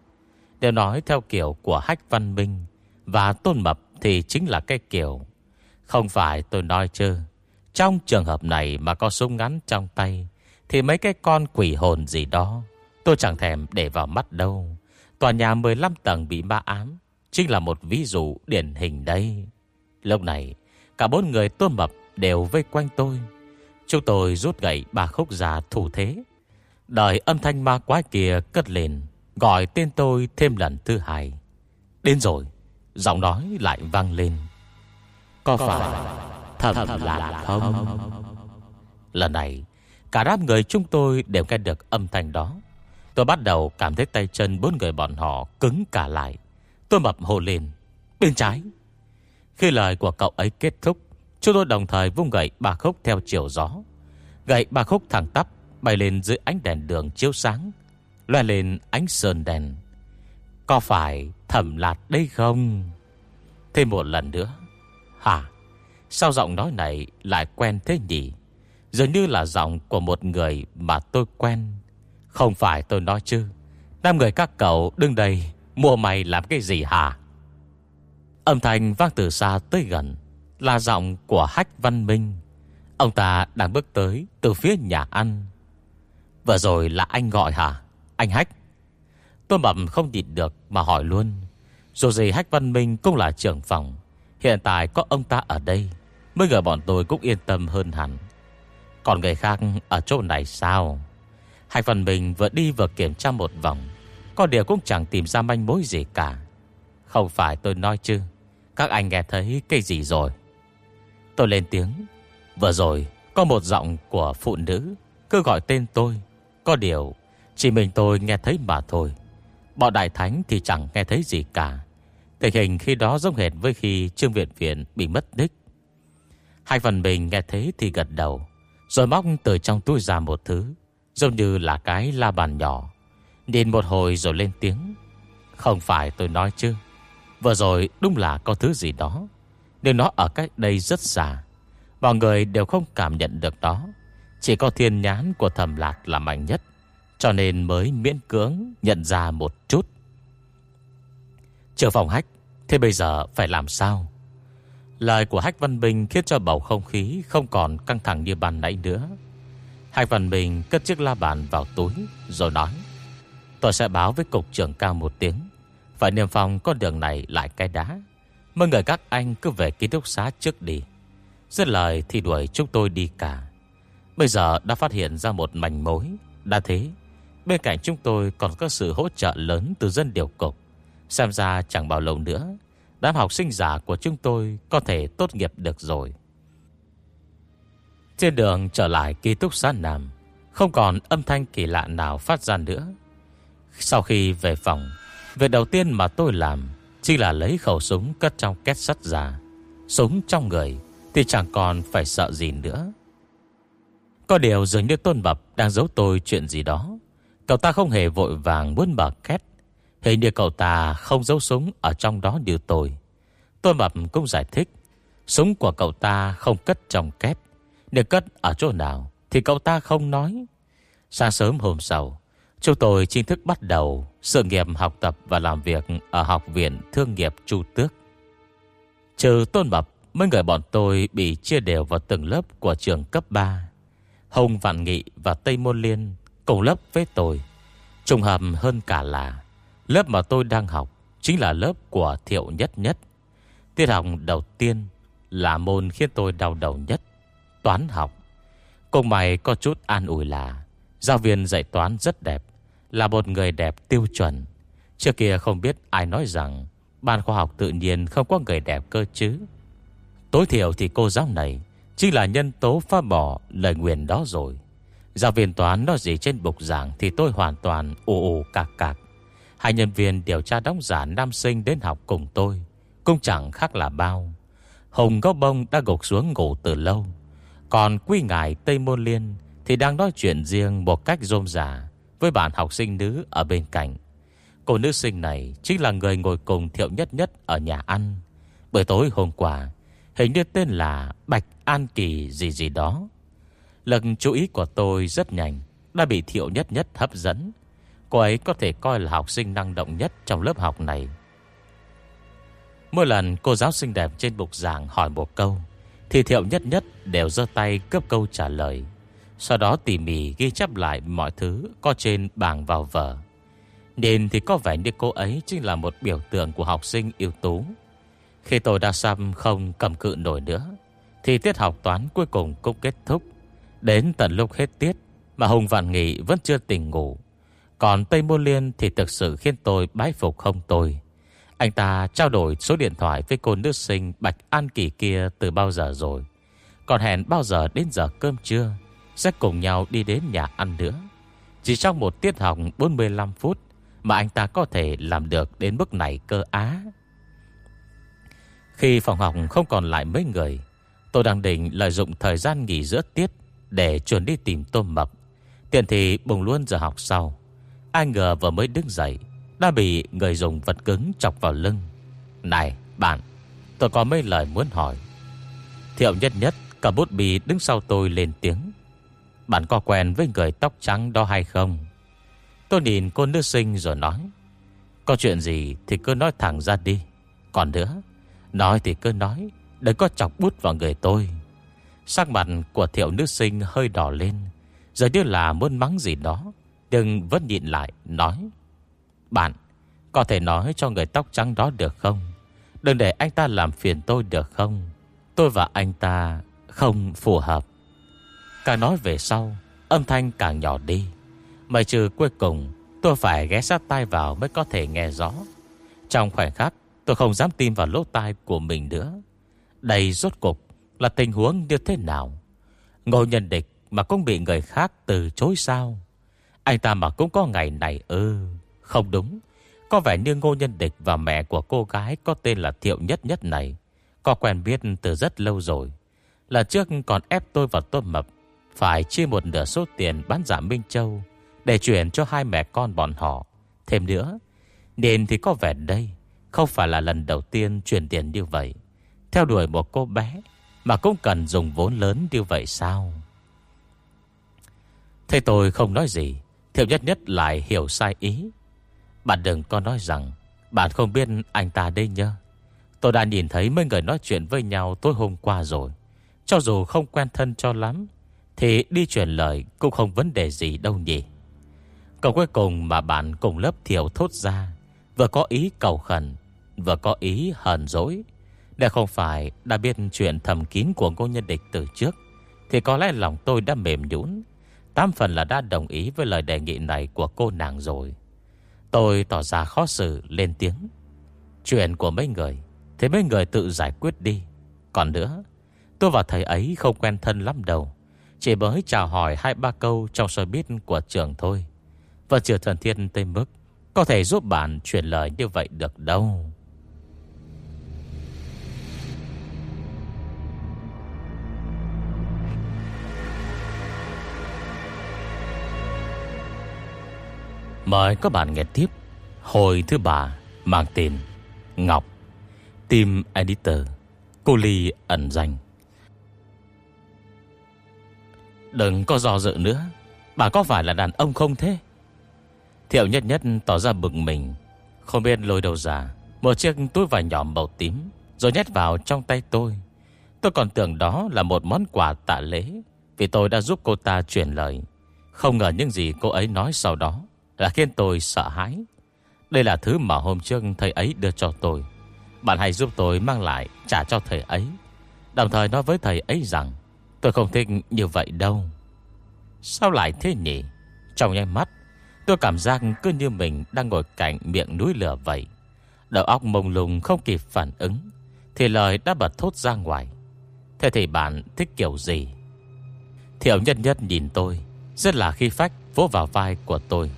Đều nói theo kiểu của Hách Văn Minh, Và Tôn Mập thì chính là cái kiểu. Không phải tôi nói chứ, Trong trường hợp này mà có súng ngắn trong tay thì mấy cái con quỷ hồn gì đó Tôi chẳng thèm để vào mắt đâu. Tòa nhà 15 tầng bị ma ám Chính là một ví dụ điển hình đây. Lúc này Cả bốn người tôn mập đều vây quanh tôi. Chúng tôi rút gậy bà khúc ra thủ thế. Đợi âm thanh ma quái kia cất lên Gọi tên tôi thêm lần thứ hai. Đến rồi Giọng nói lại vang lên. Có, Có phải thầm, thầm là không? Lần này Cả đám người chúng tôi đều nghe được âm thanh đó Tôi bắt đầu cảm thấy tay chân bốn người bọn họ cứng cả lại. Tôi mập hồ lên. Bên trái. Khi lời của cậu ấy kết thúc, chúng tôi đồng thời vung gậy bà khúc theo chiều gió. Gậy bà khúc thẳng tắp bay lên dưới ánh đèn đường chiếu sáng, loe lên ánh sơn đèn. Có phải thẩm lạt đây không? Thêm một lần nữa. Hả? Sao giọng nói này lại quen thế nhỉ? Dường như là giọng của một người mà tôi quen. Không phải tôi nói chứ. Năm người các cậu đứng đây, Mua mày làm cái gì hả? Âm thanh vang từ xa tới gần, Là giọng của Hách Văn Minh. Ông ta đang bước tới Từ phía nhà ăn. Vừa rồi là anh gọi hả? Anh Hách. Tôi mập không nhịn được mà hỏi luôn. Dù gì Hách Văn Minh cũng là trưởng phòng, Hiện tại có ông ta ở đây Mới người bọn tôi cũng yên tâm hơn hẳn. Còn người khác ở chỗ này sao? Hai phần mình vừa đi vừa kiểm tra một vòng. Có điều cũng chẳng tìm ra manh mối gì cả. Không phải tôi nói chứ. Các anh nghe thấy cái gì rồi? Tôi lên tiếng. Vừa rồi, có một giọng của phụ nữ. Cứ gọi tên tôi. Có điều, Chỉ mình tôi nghe thấy mà thôi. Bọn đại thánh thì chẳng nghe thấy gì cả. Tình hình khi đó giống hệt với khi Trương Viện Viện bị mất đích. Hai phần mình nghe thấy thì gật đầu. Rồi móc từ trong túi ra một thứ, Giống như là cái la bàn nhỏ. Nhìn một hồi rồi lên tiếng. Không phải tôi nói chứ. Vừa rồi đúng là có thứ gì đó. Nhưng nó ở cách đây rất xa. Mọi người đều không cảm nhận được đó Chỉ có thiên nhán của thầm lạc là mạnh nhất. Cho nên mới miễn cưỡng nhận ra một chút. Trường phòng hách, Thế bây giờ phải làm sao? Lời của Hách Văn Bình khiến cho bầu không khí không còn căng thẳng như ban nãy nữa. Hai văn Bình cất chiếc la bàn vào túi, Rồi nói, Tôi sẽ báo với cục trưởng cao một tiếng. Phải niềm phòng con đường này lại cái đá. Mời người các anh cứ về ký túc xá trước đi. Dứt lời thì đuổi chúng tôi đi cả. Bây giờ đã phát hiện ra một mảnh mối, Đã thế, Bên cạnh chúng tôi còn có sự hỗ trợ lớn từ dân điều cục. Xem ra chẳng bao lâu nữa Đám học sinh giả của chúng tôi có thể tốt nghiệp được rồi. Trên đường trở lại ký túc xá Nam, Không còn âm thanh kỳ lạ nào phát ra nữa. Sau khi về phòng, Việc đầu tiên mà tôi làm Chỉ là lấy khẩu súng cất trong két sắt ra. Súng trong người Thì chẳng còn phải sợ gì nữa. Có điều dường như Tôn Bập Đang giấu tôi chuyện gì đó. Cậu ta không hề vội vàng muốn mở két Hình như cậu ta không giấu súng Ở trong đó như tôi. Tôi Mập cũng giải thích, Súng của cậu ta không cất trong két được cất ở chỗ nào Thì cậu ta không nói. Sáng sớm hôm sau, Chúng tôi chính thức bắt đầu Sự nghiệp học tập và làm việc Ở học viện thương nghiệp Chu Tước. Trừ tôn mập, Mấy người bọn tôi bị chia đều vào từng lớp Của trường cấp 3 Hồng Vạn Nghị và Tây Môn Liên Cùng lớp với tôi, Trùng hợp hơn cả là Lớp mà tôi đang học Chính là lớp của Thiệu Nhất Nhất. Tiết học đầu tiên Là môn khiến tôi đau đầu nhất, Toán học. Cùng mày có chút an ủi là Giáo viên dạy toán rất đẹp, Là một người đẹp tiêu chuẩn. Trước kia không biết ai nói rằng Ban khoa học tự nhiên không có người đẹp cơ chứ. Tối thiểu thì cô giáo này Chính là nhân tố phá bỏ lời nguyện đó rồi. Giáo viên toán nói gì trên bục giảng Thì tôi hoàn toàn ồ ồ cạc cạc Hai nhân viên điều tra đóng giả nam sinh đến học cùng tôi. Cũng chẳng khác là bao. Hồng gốc bông đã gục xuống ngủ từ lâu. Còn quy ngài Tây Môn Liên Thì đang nói chuyện riêng một cách rôm rả Với bạn học sinh nữ ở bên cạnh. Cô nữ sinh này Chính là người ngồi cùng thiệu nhất nhất Ở nhà ăn. Bởi tối hôm qua, Hình như tên là Bạch An Kỳ gì gì đó. Lần chú ý của tôi rất nhanh, Đã bị thiệu nhất nhất hấp dẫn. Cô ấy có thể coi là học sinh năng động nhất Trong lớp học này. Mỗi lần cô giáo xinh đẹp trên bục giảng hỏi một câu, Thì thiệu nhất nhất đều giơ tay cấp câu trả lời. Sau đó tỉ mỉ ghi chép lại mọi thứ Có trên bảng vào vở. Nên thì có vẻ như cô ấy Chính là một biểu tượng của học sinh ưu tú. Khi tôi đã xăm không cầm cự nổi nữa, Thì tiết học toán cuối cùng cũng kết thúc. Đến tận lúc hết tiết, Mà Hùng Vạn Nghị vẫn chưa tỉnh ngủ. Còn Tây Môn Liên thì thực sự khiến tôi bái phục không tôi. Anh ta trao đổi số điện thoại với cô nữ sinh Bạch An Kỳ kia từ bao giờ rồi? Còn hẹn bao giờ đến giờ cơm trưa? Sẽ cùng nhau đi đến nhà ăn nữa. Chỉ trong một tiết học 45 phút Mà anh ta có thể làm được đến mức này cơ á. Khi phòng học không còn lại mấy người, Tôi đang định lợi dụng thời gian nghỉ giữa tiết để chuẩn đi tìm tôm mập. Tiện thì bùng luôn giờ học sau. Ai ngờ vừa mới đứng dậy, Đã bị người dùng vật cứng chọc vào lưng. Này, bạn, Tôi có mấy lời muốn hỏi. Thiệu nhất nhất, Cả bút bì đứng sau tôi lên tiếng. Bạn có quen với người tóc trắng đó hay không? Tôi nhìn cô nữ sinh rồi nói. Có chuyện gì thì cứ nói thẳng ra đi. Còn nữa, Nói thì cứ nói, Đừng có chọc bút vào người tôi. Sắc mặt của thiệu nữ sinh hơi đỏ lên Giờ như là muốn mắng gì đó. Đừng vẫn nhịn lại, Nói. Bạn, Có thể nói cho người tóc trắng đó được không? Đừng để anh ta làm phiền tôi được không? Tôi và anh ta Không phù hợp. Càng nói về sau, Âm thanh càng nhỏ đi. Mày trừ cuối cùng, Tôi phải ghé sát tai vào mới có thể nghe rõ. Trong khoảnh khắc, Tôi không dám tin vào lỗ tai của mình nữa. Đây rốt cục là tình huống như thế nào? Ngô nhân địch mà cũng bị người khác từ chối sao? Anh ta mà cũng có ngày này ư? Không đúng. Có vẻ như ngô nhân địch và mẹ của cô gái Có tên là Thiệu Nhất Nhất này, Có quen biết từ rất lâu rồi. Là trước còn ép tôi vào tôm mập, Phải chia một nửa số tiền bán giả Minh Châu Để chuyển cho hai mẹ con bọn họ. Thêm nữa Nên thì có vẻ đây, Không phải là lần đầu tiên chuyển tiền như vậy. Theo đuổi một cô bé mà cũng cần dùng vốn lớn như vậy sao? Thế tôi không nói gì Thiệu nhất nhất lại hiểu sai ý. Bạn đừng có nói rằng Bạn không biết anh ta đây nhớ Tôi đã nhìn thấy mấy người nói chuyện với nhau tối hôm qua rồi. Cho dù không quen thân cho lắm, Thì đi truyền lời cũng không vấn đề gì đâu nhỉ. Câu cuối cùng mà bạn cùng lớp thiểu thốt ra, Vừa có ý cầu khẩn, Vừa có ý hờn dỗi. Để không phải đã biết chuyện thầm kín của cô nhân địch từ trước, Thì có lẽ lòng tôi đã mềm nhũn. Tám phần là đã đồng ý với lời đề nghị này của cô nàng rồi. Tôi tỏ ra khó xử, lên tiếng. Chuyện của mấy người Thế mấy người tự giải quyết đi. Còn nữa, Tôi và thầy ấy không quen thân lắm đâu. Chỉ mới chào hỏi hai ba câu Trong soi biết của trường thôi. Và chưa thân thiên tới mức Có thể giúp bạn chuyển lời như vậy được đâu. Mời các bạn nghe tiếp Hồi thứ ba mang tên Ngọc, Team Editor Cô Ly ẩn danh. Đừng có dò dự nữa, Bà có phải là đàn ông không thế? Thiệu nhất nhất tỏ ra bực mình, Không biết lôi đầu ra. Một chiếc túi vải nhỏ màu tím Rồi nhét vào trong tay tôi. Tôi còn tưởng đó là một món quà tạ lễ, Vì tôi đã giúp cô ta truyền lời. Không ngờ những gì cô ấy nói sau đó đã khiến tôi sợ hãi. Đây là thứ mà hôm trước thầy ấy đưa cho tôi. Bạn hãy giúp tôi mang lại Trả cho thầy ấy. Đồng thời nói với thầy ấy rằng, Tôi không thích như vậy đâu. Sao lại thế nhỉ? Trong nháy mắt, Tôi cảm giác cứ như mình đang ngồi cạnh miệng núi lửa vậy. Đầu óc mông lung không kịp phản ứng, Thì lời đã bật thốt ra ngoài. Thế thì bạn thích kiểu gì? Thiệu nhân nhất nhìn tôi, Rất là khi phách vỗ vào vai của tôi.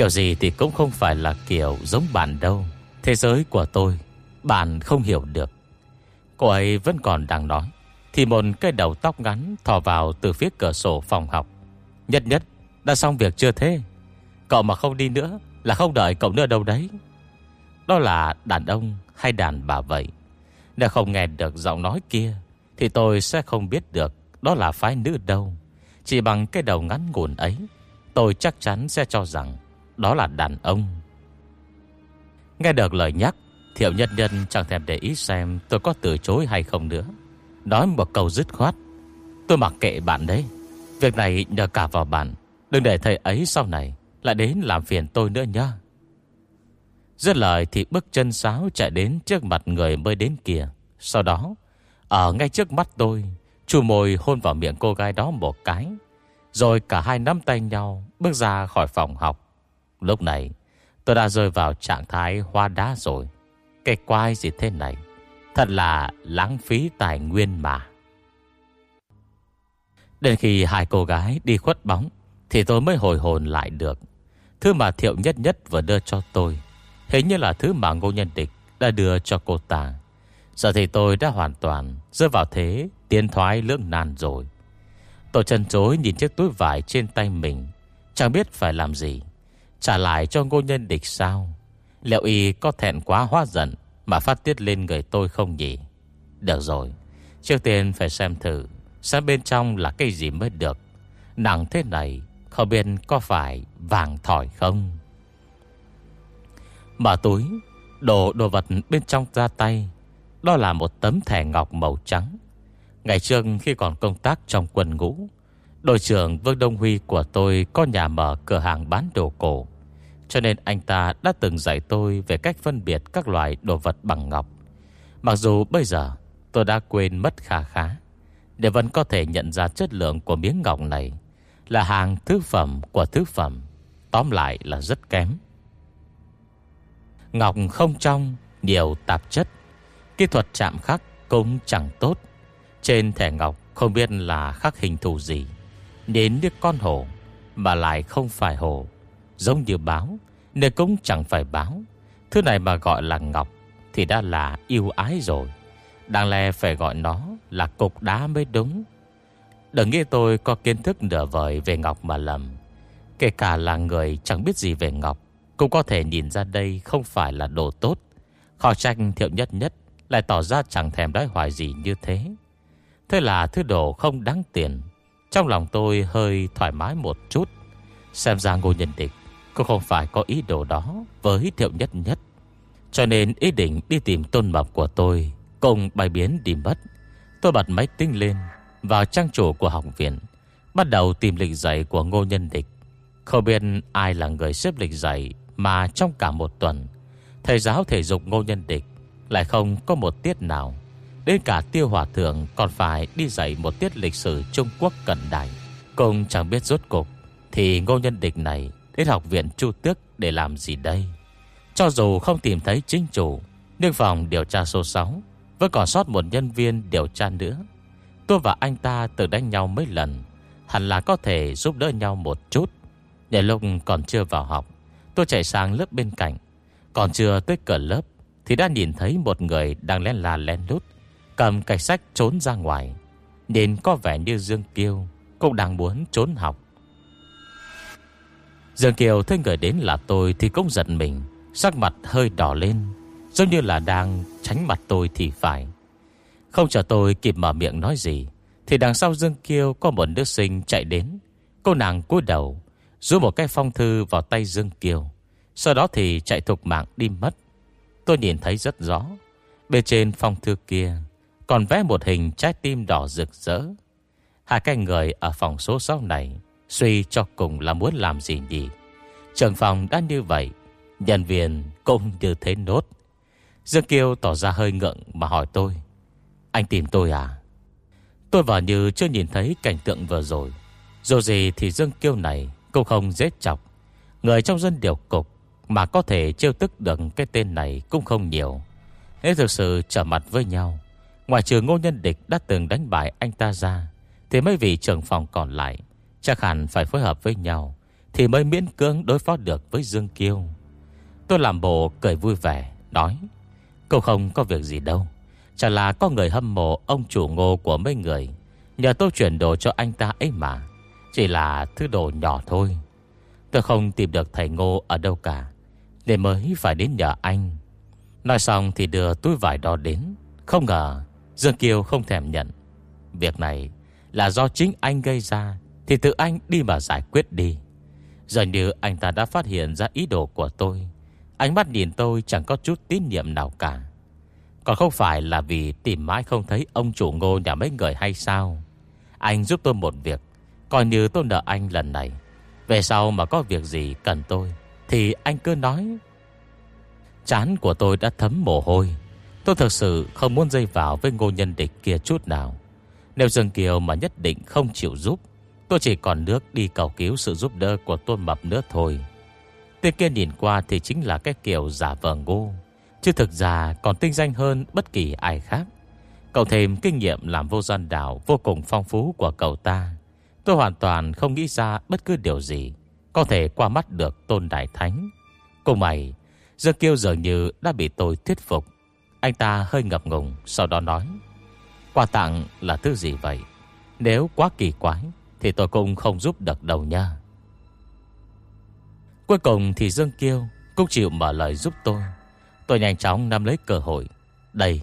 Kiểu gì thì cũng không phải là kiểu giống bạn đâu. Thế giới của tôi, Bạn không hiểu được. Cô ấy vẫn còn đang nói, Thì một cái đầu tóc ngắn thò vào từ phía cửa sổ phòng học. Nhất nhất, Đã xong việc chưa thế? Cậu mà không đi nữa Là không đợi cậu nữa đâu đấy. Đó là đàn ông hay đàn bà vậy? Nếu không nghe được giọng nói kia, Thì tôi sẽ không biết được Đó là phái nữ đâu. Chỉ bằng cái đầu ngắn ngủn ấy, Tôi chắc chắn sẽ cho rằng đó là đàn ông. Nghe được lời nhắc Thiệu nhân nhân chẳng thèm để ý xem Tôi có từ chối hay không nữa. Nói một câu dứt khoát, Tôi mặc kệ bạn đấy, Việc này nhờ cả vào bạn, Đừng để thầy ấy sau này Lại đến làm phiền tôi nữa nhá. Dứt lời thì bước chân sáo chạy đến trước mặt người mới đến kia. Sau đó, Ở ngay trước mắt tôi Chù môi hôn vào miệng cô gái đó một cái, Rồi cả hai nắm tay nhau Bước ra khỏi phòng học. Lúc này, tôi đã rơi vào trạng thái hoa đá rồi. Cái quai gì thế này? Thật là lãng phí tài nguyên mà. Đến khi hai cô gái đi khuất bóng, Thì tôi mới hồi hồn lại được. Thứ mà Thiệu Nhất Nhất vừa đưa cho tôi, Hình như là thứ mà Ngô Nhân Địch Đã đưa cho cô ta. Giờ thì tôi đã hoàn toàn Rơi vào thế tiến thoái lưỡng nan rồi. Tôi chân chối nhìn chiếc túi vải trên tay mình, Chẳng biết phải làm gì. Trả lại cho Ngô Nhân Địch sao? Liệu y có thẹn quá hóa giận Mà phát tiết lên người tôi không nhỉ? Được rồi, Trước tiên phải xem thử Xem bên trong là cái gì mới được. Nặng thế này, Không biết có phải vàng thỏi không? Mở túi, Đổ đồ vật bên trong ra tay. Đó là một tấm thẻ ngọc màu trắng. Ngày trước khi còn công tác trong quân ngũ, Đội trưởng Vương Đông Huy của tôi Có nhà mở cửa hàng bán đồ cổ. Cho nên anh ta đã từng dạy tôi Về cách phân biệt các loại đồ vật bằng ngọc. Mặc dù bây giờ Tôi đã quên mất khá khá, để vẫn có thể nhận ra chất lượng của miếng ngọc này Là hàng thứ phẩm của thứ phẩm, Tóm lại là rất kém. Ngọc không trong, Nhiều tạp chất, Kỹ thuật chạm khắc cũng chẳng tốt. Trên thẻ ngọc không biết là khắc hình thù gì, Đến đứa con hổ Mà lại không phải hổ. Giống như báo, Nên cũng chẳng phải báo. Thứ này mà gọi là ngọc Thì đã là yêu ái rồi. Đáng lẽ phải gọi nó là cục đá mới đúng. Đừng nghĩ tôi có kiến thức nửa vời về Ngọc mà lầm. Kể cả là người chẳng biết gì về Ngọc, Cũng có thể nhìn ra đây không phải là đồ tốt. Khó tranh thiệu nhất nhất Lại tỏ ra chẳng thèm đói hoài gì như thế. Thế là thứ đồ không đáng tiền. Trong lòng tôi hơi thoải mái một chút. Xem ra ngô nhân địch cũng không phải có ý đồ đó Với thiệu nhất nhất. Cho nên ý định đi tìm tôn mập của tôi Cùng bài biến đi mất. Tôi bật máy tính lên, Vào trang chủ của học viện, Bắt đầu tìm lịch dạy của ngô nhân địch. Không biết ai là người xếp lịch dạy Mà trong cả một tuần, Thầy giáo thể dục ngô nhân địch Lại không có một tiết nào. Đến cả tiêu hòa thượng Còn phải đi dạy một tiết lịch sử Trung Quốc cận đại. Cùng chẳng biết rốt cục Thì ngô nhân địch này Đến học viện Chu Tước để làm gì đây? Cho dù không tìm thấy chính chủ, Nhưng phòng điều tra số 6 vẫn còn sót một nhân viên điều tra nữa. Tôi và anh ta từng đánh nhau mấy lần, Hẳn là có thể giúp đỡ nhau một chút. Để lúc còn chưa vào học, Tôi chạy sang lớp bên cạnh. Còn chưa tới cửa lớp, Thì đã nhìn thấy một người đang lén là lén lút, Cầm cạch sách trốn ra ngoài. Nên có vẻ như Dương Kiêu Cũng đang muốn trốn học. Dương Kiều thấy người đến là tôi Thì cũng giật mình, Sắc mặt hơi đỏ lên, Giống như là đang tránh mặt tôi thì phải. Không chờ tôi kịp mở miệng nói gì, Thì đằng sau Dương Kiều Có một đứa sinh chạy đến. Cô nàng cúi đầu, Rút một cái phong thư vào tay Dương Kiều, Sau đó thì chạy thục mạng đi mất. Tôi nhìn thấy rất rõ, Bên trên phong thư kia Còn vẽ một hình trái tim đỏ rực rỡ. Hai cái người ở phòng số 6 này Suy cho cùng là muốn làm gì nhỉ? Trường phòng đã như vậy, Nhân viên cũng như thế nốt. Dương Kiêu tỏ ra hơi ngượng mà hỏi tôi, Anh tìm tôi à? Tôi vào như chưa nhìn thấy cảnh tượng vừa rồi. Dù gì thì Dương Kiêu này Cũng không dễ chọc. Người trong dân điều cục Mà có thể trêu tức được cái tên này Cũng không nhiều. Nếu thực sự trở mặt với nhau Ngoài trừ ngô nhân địch đã từng đánh bại anh ta ra, Thì mấy vị trưởng phòng còn lại Chắc hẳn phải phối hợp với nhau Thì mới miễn cưỡng đối phó được với Dương Kiêu. Tôi làm bộ cười vui vẻ, Nói Cậu không có việc gì đâu. Chả là có người hâm mộ ông chủ ngô của mấy người. Nhờ tôi chuyển đồ cho anh ta ấy mà. Chỉ là thứ đồ nhỏ thôi. Tôi không tìm được thầy ngô ở đâu cả. Nên mới phải đến nhờ anh. Nói xong thì đưa túi vải đó đến. Không ngờ Dương Kiều không thèm nhận. Việc này là do chính anh gây ra. Thì tự anh đi mà giải quyết đi. Giờ như anh ta đã phát hiện ra ý đồ của tôi, Ánh mắt nhìn tôi chẳng có chút tín nhiệm nào cả. Còn không phải là vì tìm mãi không thấy ông chủ ngô nhà mấy người hay sao? Anh giúp tôi một việc, Coi như tôi nợ anh lần này. Về sau mà có việc gì cần tôi, Thì anh cứ nói. Chán của tôi đã thấm mồ hôi. Tôi thực sự không muốn dây vào với ngô nhân địch kia chút nào. Nếu Dương Kiều mà nhất định không chịu giúp Tôi chỉ còn nước đi cầu cứu sự giúp đỡ của Tôn Mập nữa thôi. Tên kia nhìn qua thì chính là cái kiểu giả vờ ngu. Chứ thực ra còn tinh danh hơn bất kỳ ai khác. Cậu thêm kinh nghiệm làm vô gian đảo vô cùng phong phú của cậu ta. Tôi hoàn toàn không nghĩ ra bất cứ điều gì Có thể qua mắt được Tôn Đại Thánh. Cô mày, Dương Kiêu dường như đã bị tôi thuyết phục. Anh ta hơi ngập ngùng, Sau đó nói, Quà tặng là thứ gì vậy? Nếu quá kỳ quái thì tôi cũng không giúp được đâu nha Cuối cùng thì Dương Kiêu cũng chịu mở lời giúp tôi. Tôi nhanh chóng nắm lấy cơ hội. Đây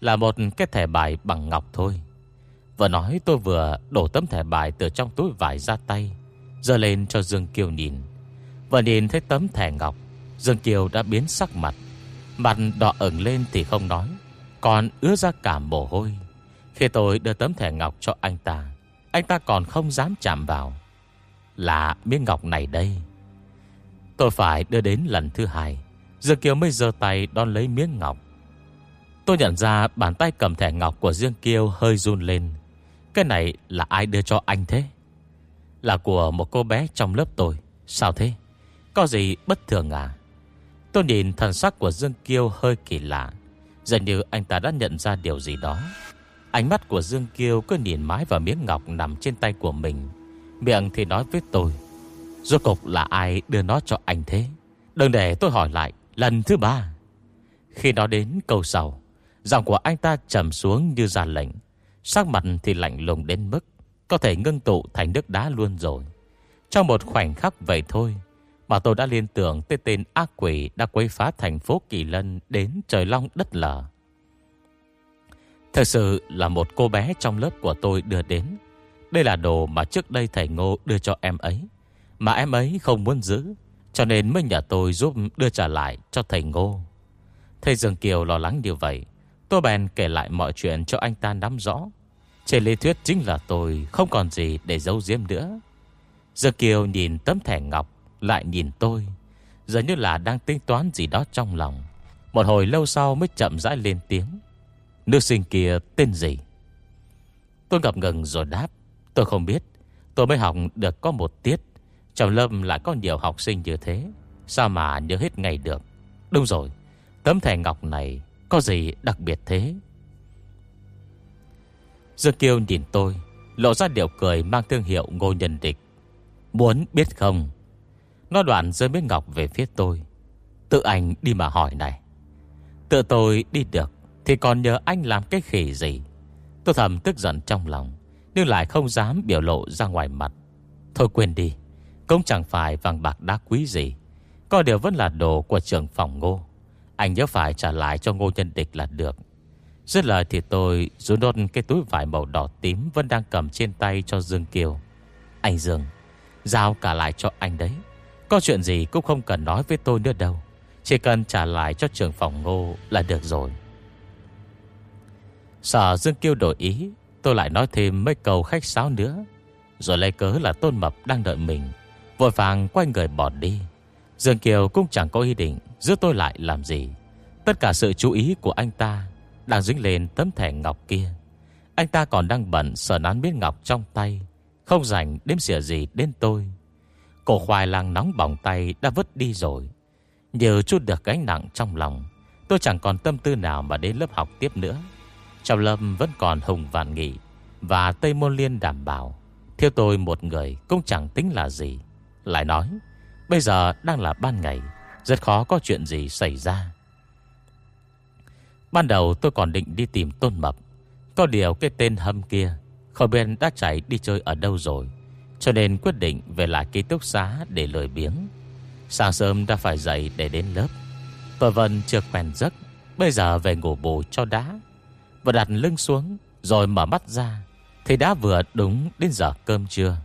là một cái thẻ bài bằng ngọc thôi. Vừa nói tôi vừa đổ tấm thẻ bài từ trong túi vải ra tay. Giờ lên cho Dương Kiêu nhìn. Vừa nhìn thấy tấm thẻ ngọc. Dương Kiều đã biến sắc mặt. Mặt đỏ ửng lên thì không nói. Còn ứa ra cả mồ hôi. Khi tôi đưa tấm thẻ ngọc cho anh ta. Anh ta còn không dám chạm vào. Là miếng ngọc này đây. Tôi phải đưa đến lần thứ hai Dương Kiều mới giơ tay đón lấy miếng ngọc Tôi nhận ra bàn tay cầm thẻ ngọc của Dương Kiều hơi run lên Cái này là ai đưa cho anh thế? Là của một cô bé trong lớp tôi Sao thế? Có gì bất thường à? Tôi nhìn thần sắc của Dương Kiêu hơi kỳ lạ Dường như anh ta đã nhận ra điều gì đó Ánh mắt của Dương Kiêu cứ nhìn mái vào miếng ngọc nằm trên tay của mình. Miệng thì nói với tôi, Rốt cục là ai đưa nó cho anh thế? Đừng để tôi hỏi lại, lần thứ ba. Khi nó đến câu sau, Giọng của anh ta trầm xuống như ra lệnh. Sắc mặt thì lạnh lùng đến mức Có thể ngưng tụ thành nước đá luôn rồi. Trong một khoảnh khắc vậy thôi, Mà tôi đã liên tưởng tới tên ác quỷ Đã quấy phá thành phố Kỳ Lân Đến trời long đất lở. Thật sự là một cô bé trong lớp của tôi đưa đến. Đây là đồ mà trước đây thầy Ngô đưa cho em ấy, mà em ấy không muốn giữ, Cho nên mới nhờ tôi giúp đưa trả lại cho thầy Ngô. Thầy Dương Kiều lo lắng như vậy Tôi bèn kể lại mọi chuyện cho anh ta nắm rõ. Trên lý thuyết chính là tôi Không còn gì để giấu giếm nữa. Dương Kiều nhìn tấm thẻ ngọc, Lại nhìn tôi. Giờ như là đang tính toán gì đó trong lòng. Một hồi lâu sau mới chậm rãi lên tiếng. Nữ sinh kia tên gì? Tôi ngập ngừng rồi đáp. Tôi không biết. Tôi mới học được có một tiết. Trong lớp lại có nhiều học sinh như thế. Sao mà nhớ hết ngày được? Đúng rồi. Tấm thẻ ngọc này có gì đặc biệt thế? Dương Kiêu nhìn tôi, Lộ ra điệu cười mang thương hiệu ngô nhân địch. Muốn biết không? Nó đoạn rơi miếng ngọc về phía tôi. Tự anh đi mà hỏi này. Tự tôi đi được. Thì còn nhờ anh làm cái khỉ gì? Tôi thầm tức giận trong lòng, Nhưng lại không dám biểu lộ ra ngoài mặt. Thôi quên đi, cũng chẳng phải vàng bạc đá quý gì. Có điều vẫn là đồ của trưởng phòng ngô. Anh nhớ phải trả lại cho ngô nhân địch là được. Dứt lời thì tôi rút đốt cái túi vải màu đỏ tím Vẫn đang cầm trên tay cho Dương Kiều. Anh Dương, Giao cả lại cho anh đấy. Có chuyện gì cũng không cần nói với tôi nữa đâu. Chỉ cần trả lại cho trưởng phòng ngô là được rồi. Sợ Dương Kiêu đổi ý, tôi lại nói thêm mấy câu khách sáo nữa. Rồi lấy cớ là Tôn Mập đang đợi mình, Vội vàng quay người bỏ đi. Dương Kiều cũng chẳng có ý định Giữ tôi lại làm gì. Tất cả sự chú ý của anh ta Đang dính lên tấm thẻ ngọc kia. Anh ta còn đang bận sờ nán miếng ngọc trong tay, Không rảnh đếm xỉa gì đến tôi. Cổ khoai lang nóng bỏng tay đã vứt đi rồi. Nhờ chút được gánh nặng trong lòng, Tôi chẳng còn tâm tư nào mà đến lớp học tiếp nữa. Trong lâm vẫn còn Hùng Vạn Nghị, Và Tây Môn Liên đảm bảo, Theo tôi một người cũng chẳng tính là gì. Lại nói, Bây giờ đang là ban ngày, Rất khó có chuyện gì xảy ra. Ban đầu tôi còn định đi tìm Tôn Mập. Có điều cái tên hâm kia Không biết đã chạy đi chơi ở đâu rồi? Cho nên quyết định về lại ký túc xá để lười biếng. Sáng sớm đã phải dậy để đến lớp. Tôi vẫn chưa quen giấc. Bây giờ về ngủ bù cho đá và đặt lưng xuống, Rồi mở mắt ra, Thì đã vừa đúng đến giờ cơm trưa.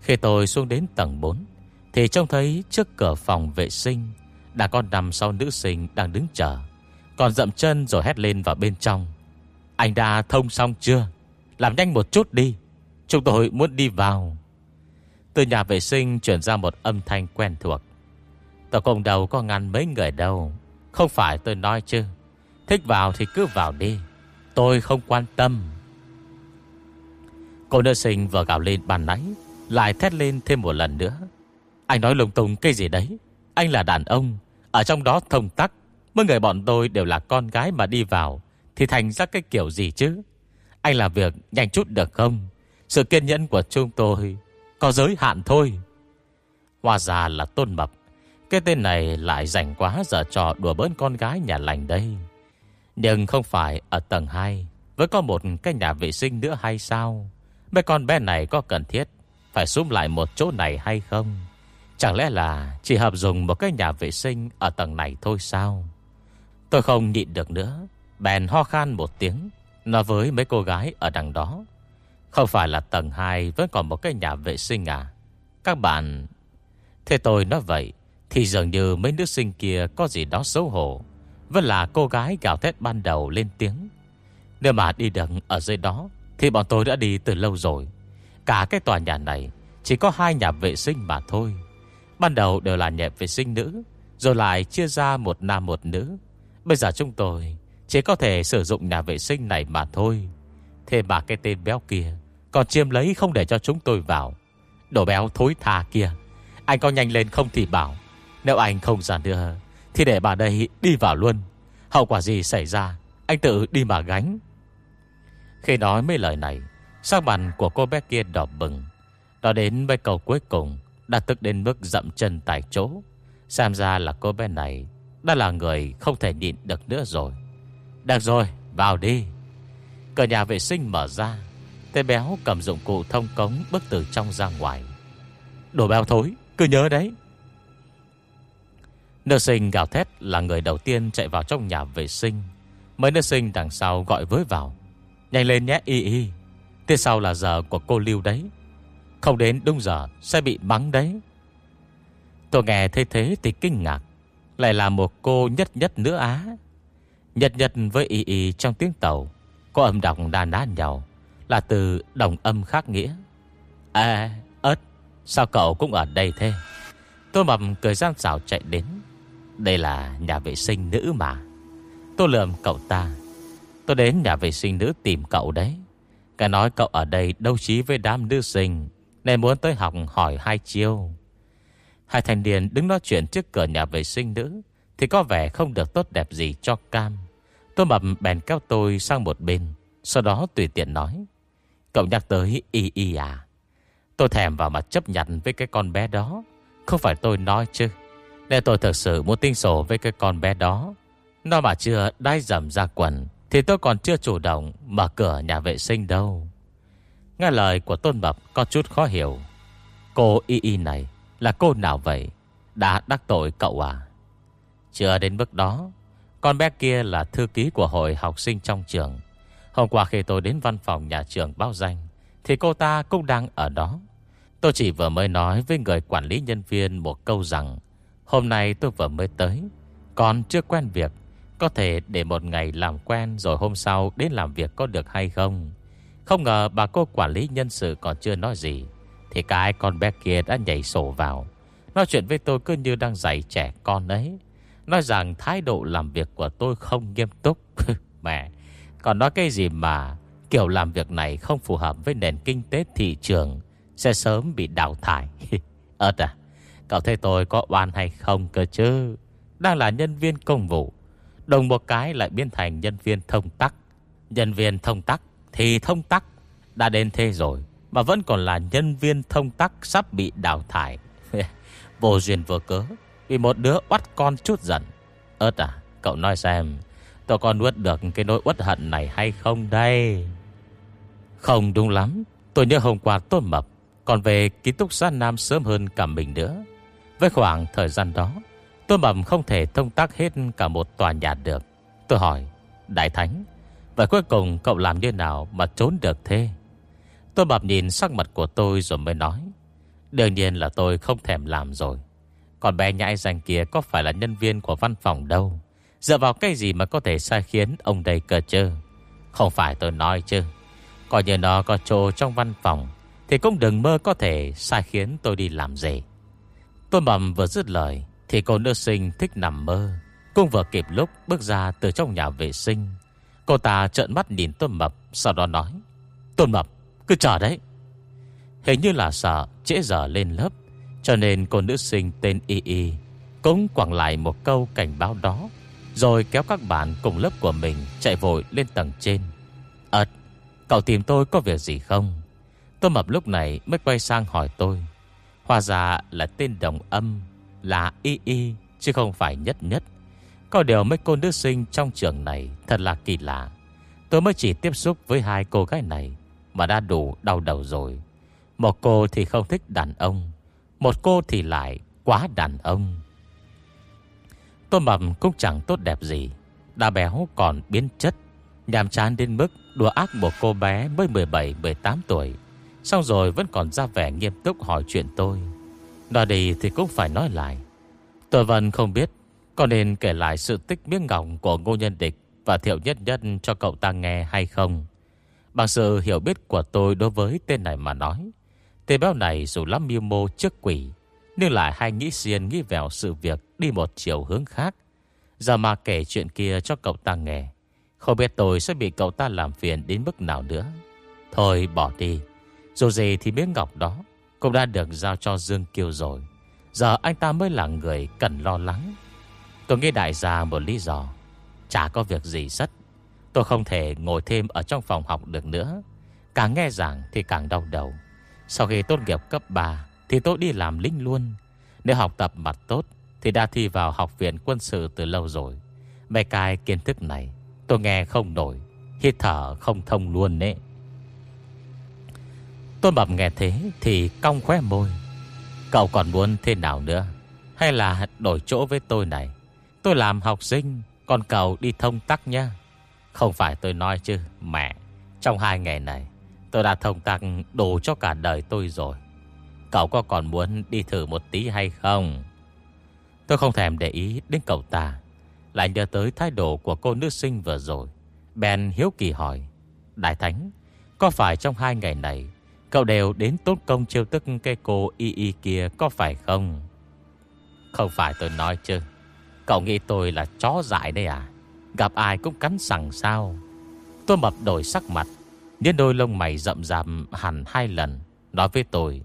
Khi tôi xuống đến tầng 4 Thì trông thấy trước cửa phòng vệ sinh, Đã có nằm sau nữ sinh đang đứng chờ. Còn dậm chân rồi hét lên vào bên trong. Anh đã thông xong chưa? Làm nhanh một chút đi, Chúng tôi muốn đi vào. Từ nhà vệ sinh chuyển ra một âm thanh quen thuộc. Tôi không đầu có ngăn mấy người đâu, Không phải tôi nói chứ. Thích vào thì cứ vào đi. Tôi không quan tâm. Cô nữ sinh vừa gạo lên bàn nãy, Lại thét lên thêm một lần nữa. Anh nói lung tung cái gì đấy? Anh là đàn ông, Ở trong đó thông tắc Mấy người bọn tôi đều là con gái mà đi vào, Thì thành ra cái kiểu gì chứ? Anh làm việc nhanh chút được không? Sự kiên nhẫn của chúng tôi Có giới hạn thôi. Hoa già là tôn mập, cái tên này lại rảnh quá giờ trò đùa bỡn con gái nhà lành đây. Nhưng không phải ở tầng 2 Với có một cái nhà vệ sinh nữa hay sao? Mấy con bé này có cần thiết Phải xúm lại một chỗ này hay không? Chẳng lẽ là Chỉ hợp dùng một cái nhà vệ sinh Ở tầng này thôi sao? Tôi không nhịn được nữa. Bèn ho khan một tiếng, Nói với mấy cô gái ở đằng đó. Không phải là tầng 2 Vẫn còn một cái nhà vệ sinh à? Các bạn. Thế tôi nói vậy thì dường như mấy nữ sinh kia có gì đó xấu hổ. Vẫn là cô gái gào thét ban đầu lên tiếng. Nếu mà đi đằng ở dưới đó, Thì bọn tôi đã đi từ lâu rồi. Cả cái tòa nhà này, Chỉ có hai nhà vệ sinh mà thôi. Ban đầu đều là nhà vệ sinh nữ, Rồi lại chia ra một nam một nữ. Bây giờ chúng tôi Chỉ có thể sử dụng nhà vệ sinh này mà thôi. Thế mà cái tên béo kia Còn chiêm lấy không để cho chúng tôi vào. Đồ béo thối thà kia, Anh có nhanh lên không thì bảo, nếu anh không ra đưa thì để bà đây đi vào luôn. Hậu quả gì xảy ra, Anh tự đi mà gánh. Khi nói mấy lời này, Sắc mặt của cô bé kia đỏ bừng. Đó đến với câu cuối cùng, Đã tức đến mức dậm chân tại chỗ. Xem ra là cô bé này Đã là người không thể nhịn được nữa rồi. Được rồi, vào đi. Cửa nhà vệ sinh mở ra Tên béo cầm dụng cụ thông cống Bước từ trong ra ngoài. Đồ béo thối, cứ nhớ đấy. Nữ sinh gào thét là người đầu tiên chạy vào trong nhà vệ sinh. Mấy nữ sinh đằng sau gọi với vào. Nhanh lên nhé y y. Tiếp sau là giờ của cô Lưu đấy. Không đến đúng giờ sẽ bị mắng đấy. Tôi nghe thấy thế thì kinh ngạc. Lại là một cô nhất nhất nữa á. Nhật nhật với y y trong tiếng tàu. Có âm đọc đà ná nhau. Là từ đồng âm khác nghĩa. À, ớt, sao cậu cũng ở đây thế? Tôi mập cười gian xảo chạy đến. Đây là nhà vệ sinh nữ mà. Tôi lượm cậu ta. Tôi đến nhà vệ sinh nữ tìm cậu đấy. Cả nói cậu ở đây đấu trí với đám nữ sinh, Nên muốn tới học hỏi hai chiêu. Hai thanh niên đứng nói chuyện trước cửa nhà vệ sinh nữ, Thì có vẻ không được tốt đẹp gì cho cam. Tôi mập bèn kéo tôi sang một bên, Sau đó tùy tiện nói, Cậu nhắc tới y y à? Tôi thèm vào mặt chấp nhận với cái con bé đó, Không phải tôi nói chứ nên tôi thực sự muốn tinh sổ với cái con bé đó. Nó mà chưa đai dầm ra quần, Thì tôi còn chưa chủ động Mở cửa nhà vệ sinh đâu. Nghe lời của Tôn Mập có chút khó hiểu. Cô Y Y này Là cô nào vậy? Đã đắc tội cậu à? Chưa đến bước đó, Con bé kia là thư ký của hội học sinh trong trường. Hôm qua khi tôi đến văn phòng nhà trường báo danh, Thì cô ta cũng đang ở đó. Tôi chỉ vừa mới nói với người quản lý nhân viên một câu rằng Hôm nay tôi vừa mới tới, Còn chưa quen việc. Có thể để một ngày làm quen Rồi hôm sau đến làm việc có được hay không? Không ngờ bà cô quản lý nhân sự còn chưa nói gì, Thì cái con bé kia đã nhảy sổ vào. Nói chuyện với tôi cứ như đang dạy trẻ con ấy. Nói rằng thái độ làm việc của tôi không nghiêm túc. <laughs> Mẹ, Còn nói cái gì mà Kiểu làm việc này không phù hợp với nền kinh tế thị trường, Sẽ sớm bị đào thải. <laughs> Ơt à? Cậu thấy tôi có oan hay không cơ chứ? Đang là nhân viên công vụ. Đồng một cái lại biến thành nhân viên thông tắc. Nhân viên thông tắc Thì thông tắc. Đã đến thế rồi, Mà vẫn còn là nhân viên thông tắc Sắp bị đào thải. <laughs> Vô duyên vô cớ Vì một đứa oắt con chút giận. Ơt à cậu nói xem, Tôi còn nuốt được cái nỗi uất hận này hay không đây? Không đúng lắm, Tôi nhớ hôm qua tôi mập, Còn về ký túc xá Nam sớm hơn cả mình nữa. Với khoảng thời gian đó, Tôi bẩm không thể thông tác hết cả một tòa nhà được. Tôi hỏi, Đại Thánh Vậy cuối cùng cậu làm như nào mà trốn được thế? Tôi mập nhìn sắc mặt của tôi rồi mới nói, Đương nhiên là tôi không thèm làm rồi. Còn bé nhãi danh kia có phải là nhân viên của văn phòng đâu? Dựa vào cái gì mà có thể sai khiến ông đây cờ chơ? Không phải tôi nói chứ. Coi như nó có chỗ trong văn phòng Thì cũng đừng mơ có thể sai khiến tôi đi làm gì Tôi mầm vừa dứt lời, Thì cô nữ sinh thích nằm mơ. Cũng vừa kịp lúc bước ra từ trong nhà vệ sinh. Cô ta trợn mắt nhìn Tôn Mập, Sau đó nói, Tôn Mập, cứ chờ đấy. Hình như là sợ trễ giờ lên lớp, Cho nên cô nữ sinh tên Y Y Cũng quẳng lại một câu cảnh báo đó, Rồi kéo các bạn cùng lớp của mình Chạy vội lên tầng trên. Ơt Cậu tìm tôi có việc gì không? Tôn mập lúc này mới quay sang hỏi tôi Hòa ra là tên đồng âm, Là Y Y, Chứ không phải nhất nhất. Có điều mấy cô nữ sinh trong trường này Thật là kỳ lạ. Tôi mới chỉ tiếp xúc với hai cô gái này Mà đã đủ đau đầu rồi. Một cô thì không thích đàn ông, Một cô thì lại quá đàn ông. Tôi mầm cũng chẳng tốt đẹp gì, Đã béo còn biến chất, Nhàm chán đến mức đùa ác một cô bé mới 17-18 tuổi. Xong rồi vẫn còn ra vẻ nghiêm túc hỏi chuyện tôi. Nói đi thì cũng phải nói lại. Tôi vẫn không biết Có nên kể lại sự tích miếng ngọng của ngô nhân địch Và thiệu nhất nhất cho cậu ta nghe hay không. Bằng sự hiểu biết của tôi đối với tên này mà nói, Tên béo này dù lắm miêu mô trước quỷ, Nhưng lại hay nghĩ xiên nghĩ vẹo sự việc đi một chiều hướng khác. Giờ mà kể chuyện kia cho cậu ta nghe, Không biết tôi sẽ bị cậu ta làm phiền đến mức nào nữa. Thôi bỏ đi. Dù gì thì miếng ngọc đó Cũng đã được giao cho Dương Kiều rồi. Giờ anh ta mới là người cần lo lắng. Tôi nghĩ đại gia một lý do. Chả có việc gì sất. Tôi không thể ngồi thêm ở trong phòng học được nữa. Càng nghe giảng thì càng đau đầu. Sau khi tốt nghiệp cấp 3 Thì tôi đi làm lính luôn. Nếu học tập mặt tốt Thì đã thi vào học viện quân sự từ lâu rồi. Mấy cái kiến thức này Tôi nghe không nổi, Hít thở không thông luôn đấy Tôn Bập nghe thế Thì cong khóe môi. Cậu còn muốn thế nào nữa? Hay là đổi chỗ với tôi này? Tôi làm học sinh, Còn cậu đi thông tắc nha Không phải tôi nói chứ, Mẹ. Trong hai ngày này, Tôi đã thông tắc đủ cho cả đời tôi rồi. Cậu có còn muốn đi thử một tí hay không? Tôi không thèm để ý đến cậu ta. Lại nhớ tới thái độ của cô nữ sinh vừa rồi. Ben hiếu kỳ hỏi, Đại Thánh, Có phải trong hai ngày này Cậu đều đến tốt công chiêu tức cái cô y y kia có phải không? Không phải tôi nói chứ. Cậu nghĩ tôi là chó dại đây à? Gặp ai cũng cắn sẵn sao? Tôi mập đổi sắc mặt. Nhân đôi lông mày rậm rằm hẳn hai lần. Nói với tôi.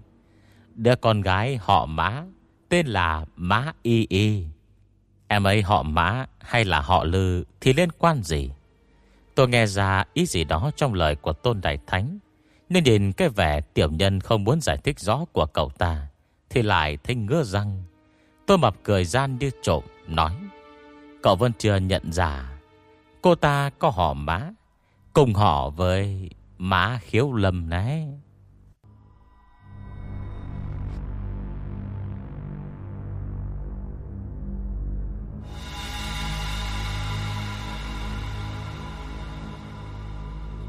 Đứa con gái họ má. Tên là Má Y Y. Em ấy họ Má hay là họ Lư thì liên quan gì? Tôi nghe ra ý gì đó trong lời của Tôn Đại Thánh. Nên nhìn cái vẻ tiểu nhân không muốn giải thích rõ của cậu ta, Thì lại thấy ngứa răng. Tôi mập cười gian như trộm, Nói, Cậu vẫn chưa nhận ra. Cô ta có họ má, Cùng họ với má khiếu lầm này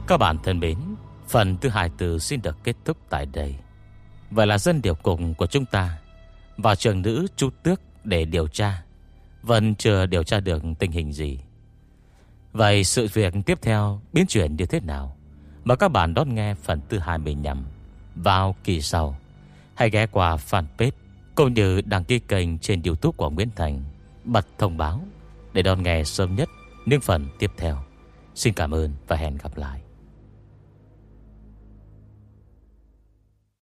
Các bạn thân mến Phần thứ hai từ xin được kết thúc tại đây. Vậy là dân điều cùng của chúng ta vào trường nữ chú tước để điều tra. Vẫn chưa điều tra được tình hình gì. Vậy sự việc tiếp theo biến chuyển như thế nào? Mời các bạn đón nghe phần thứ 25 vào kỳ sau. Hãy ghé qua fanpage cũng như đăng ký kênh trên youtube của Nguyễn Thành. Bật thông báo để đón nghe sớm nhất những phần tiếp theo. Xin cảm ơn và hẹn gặp lại.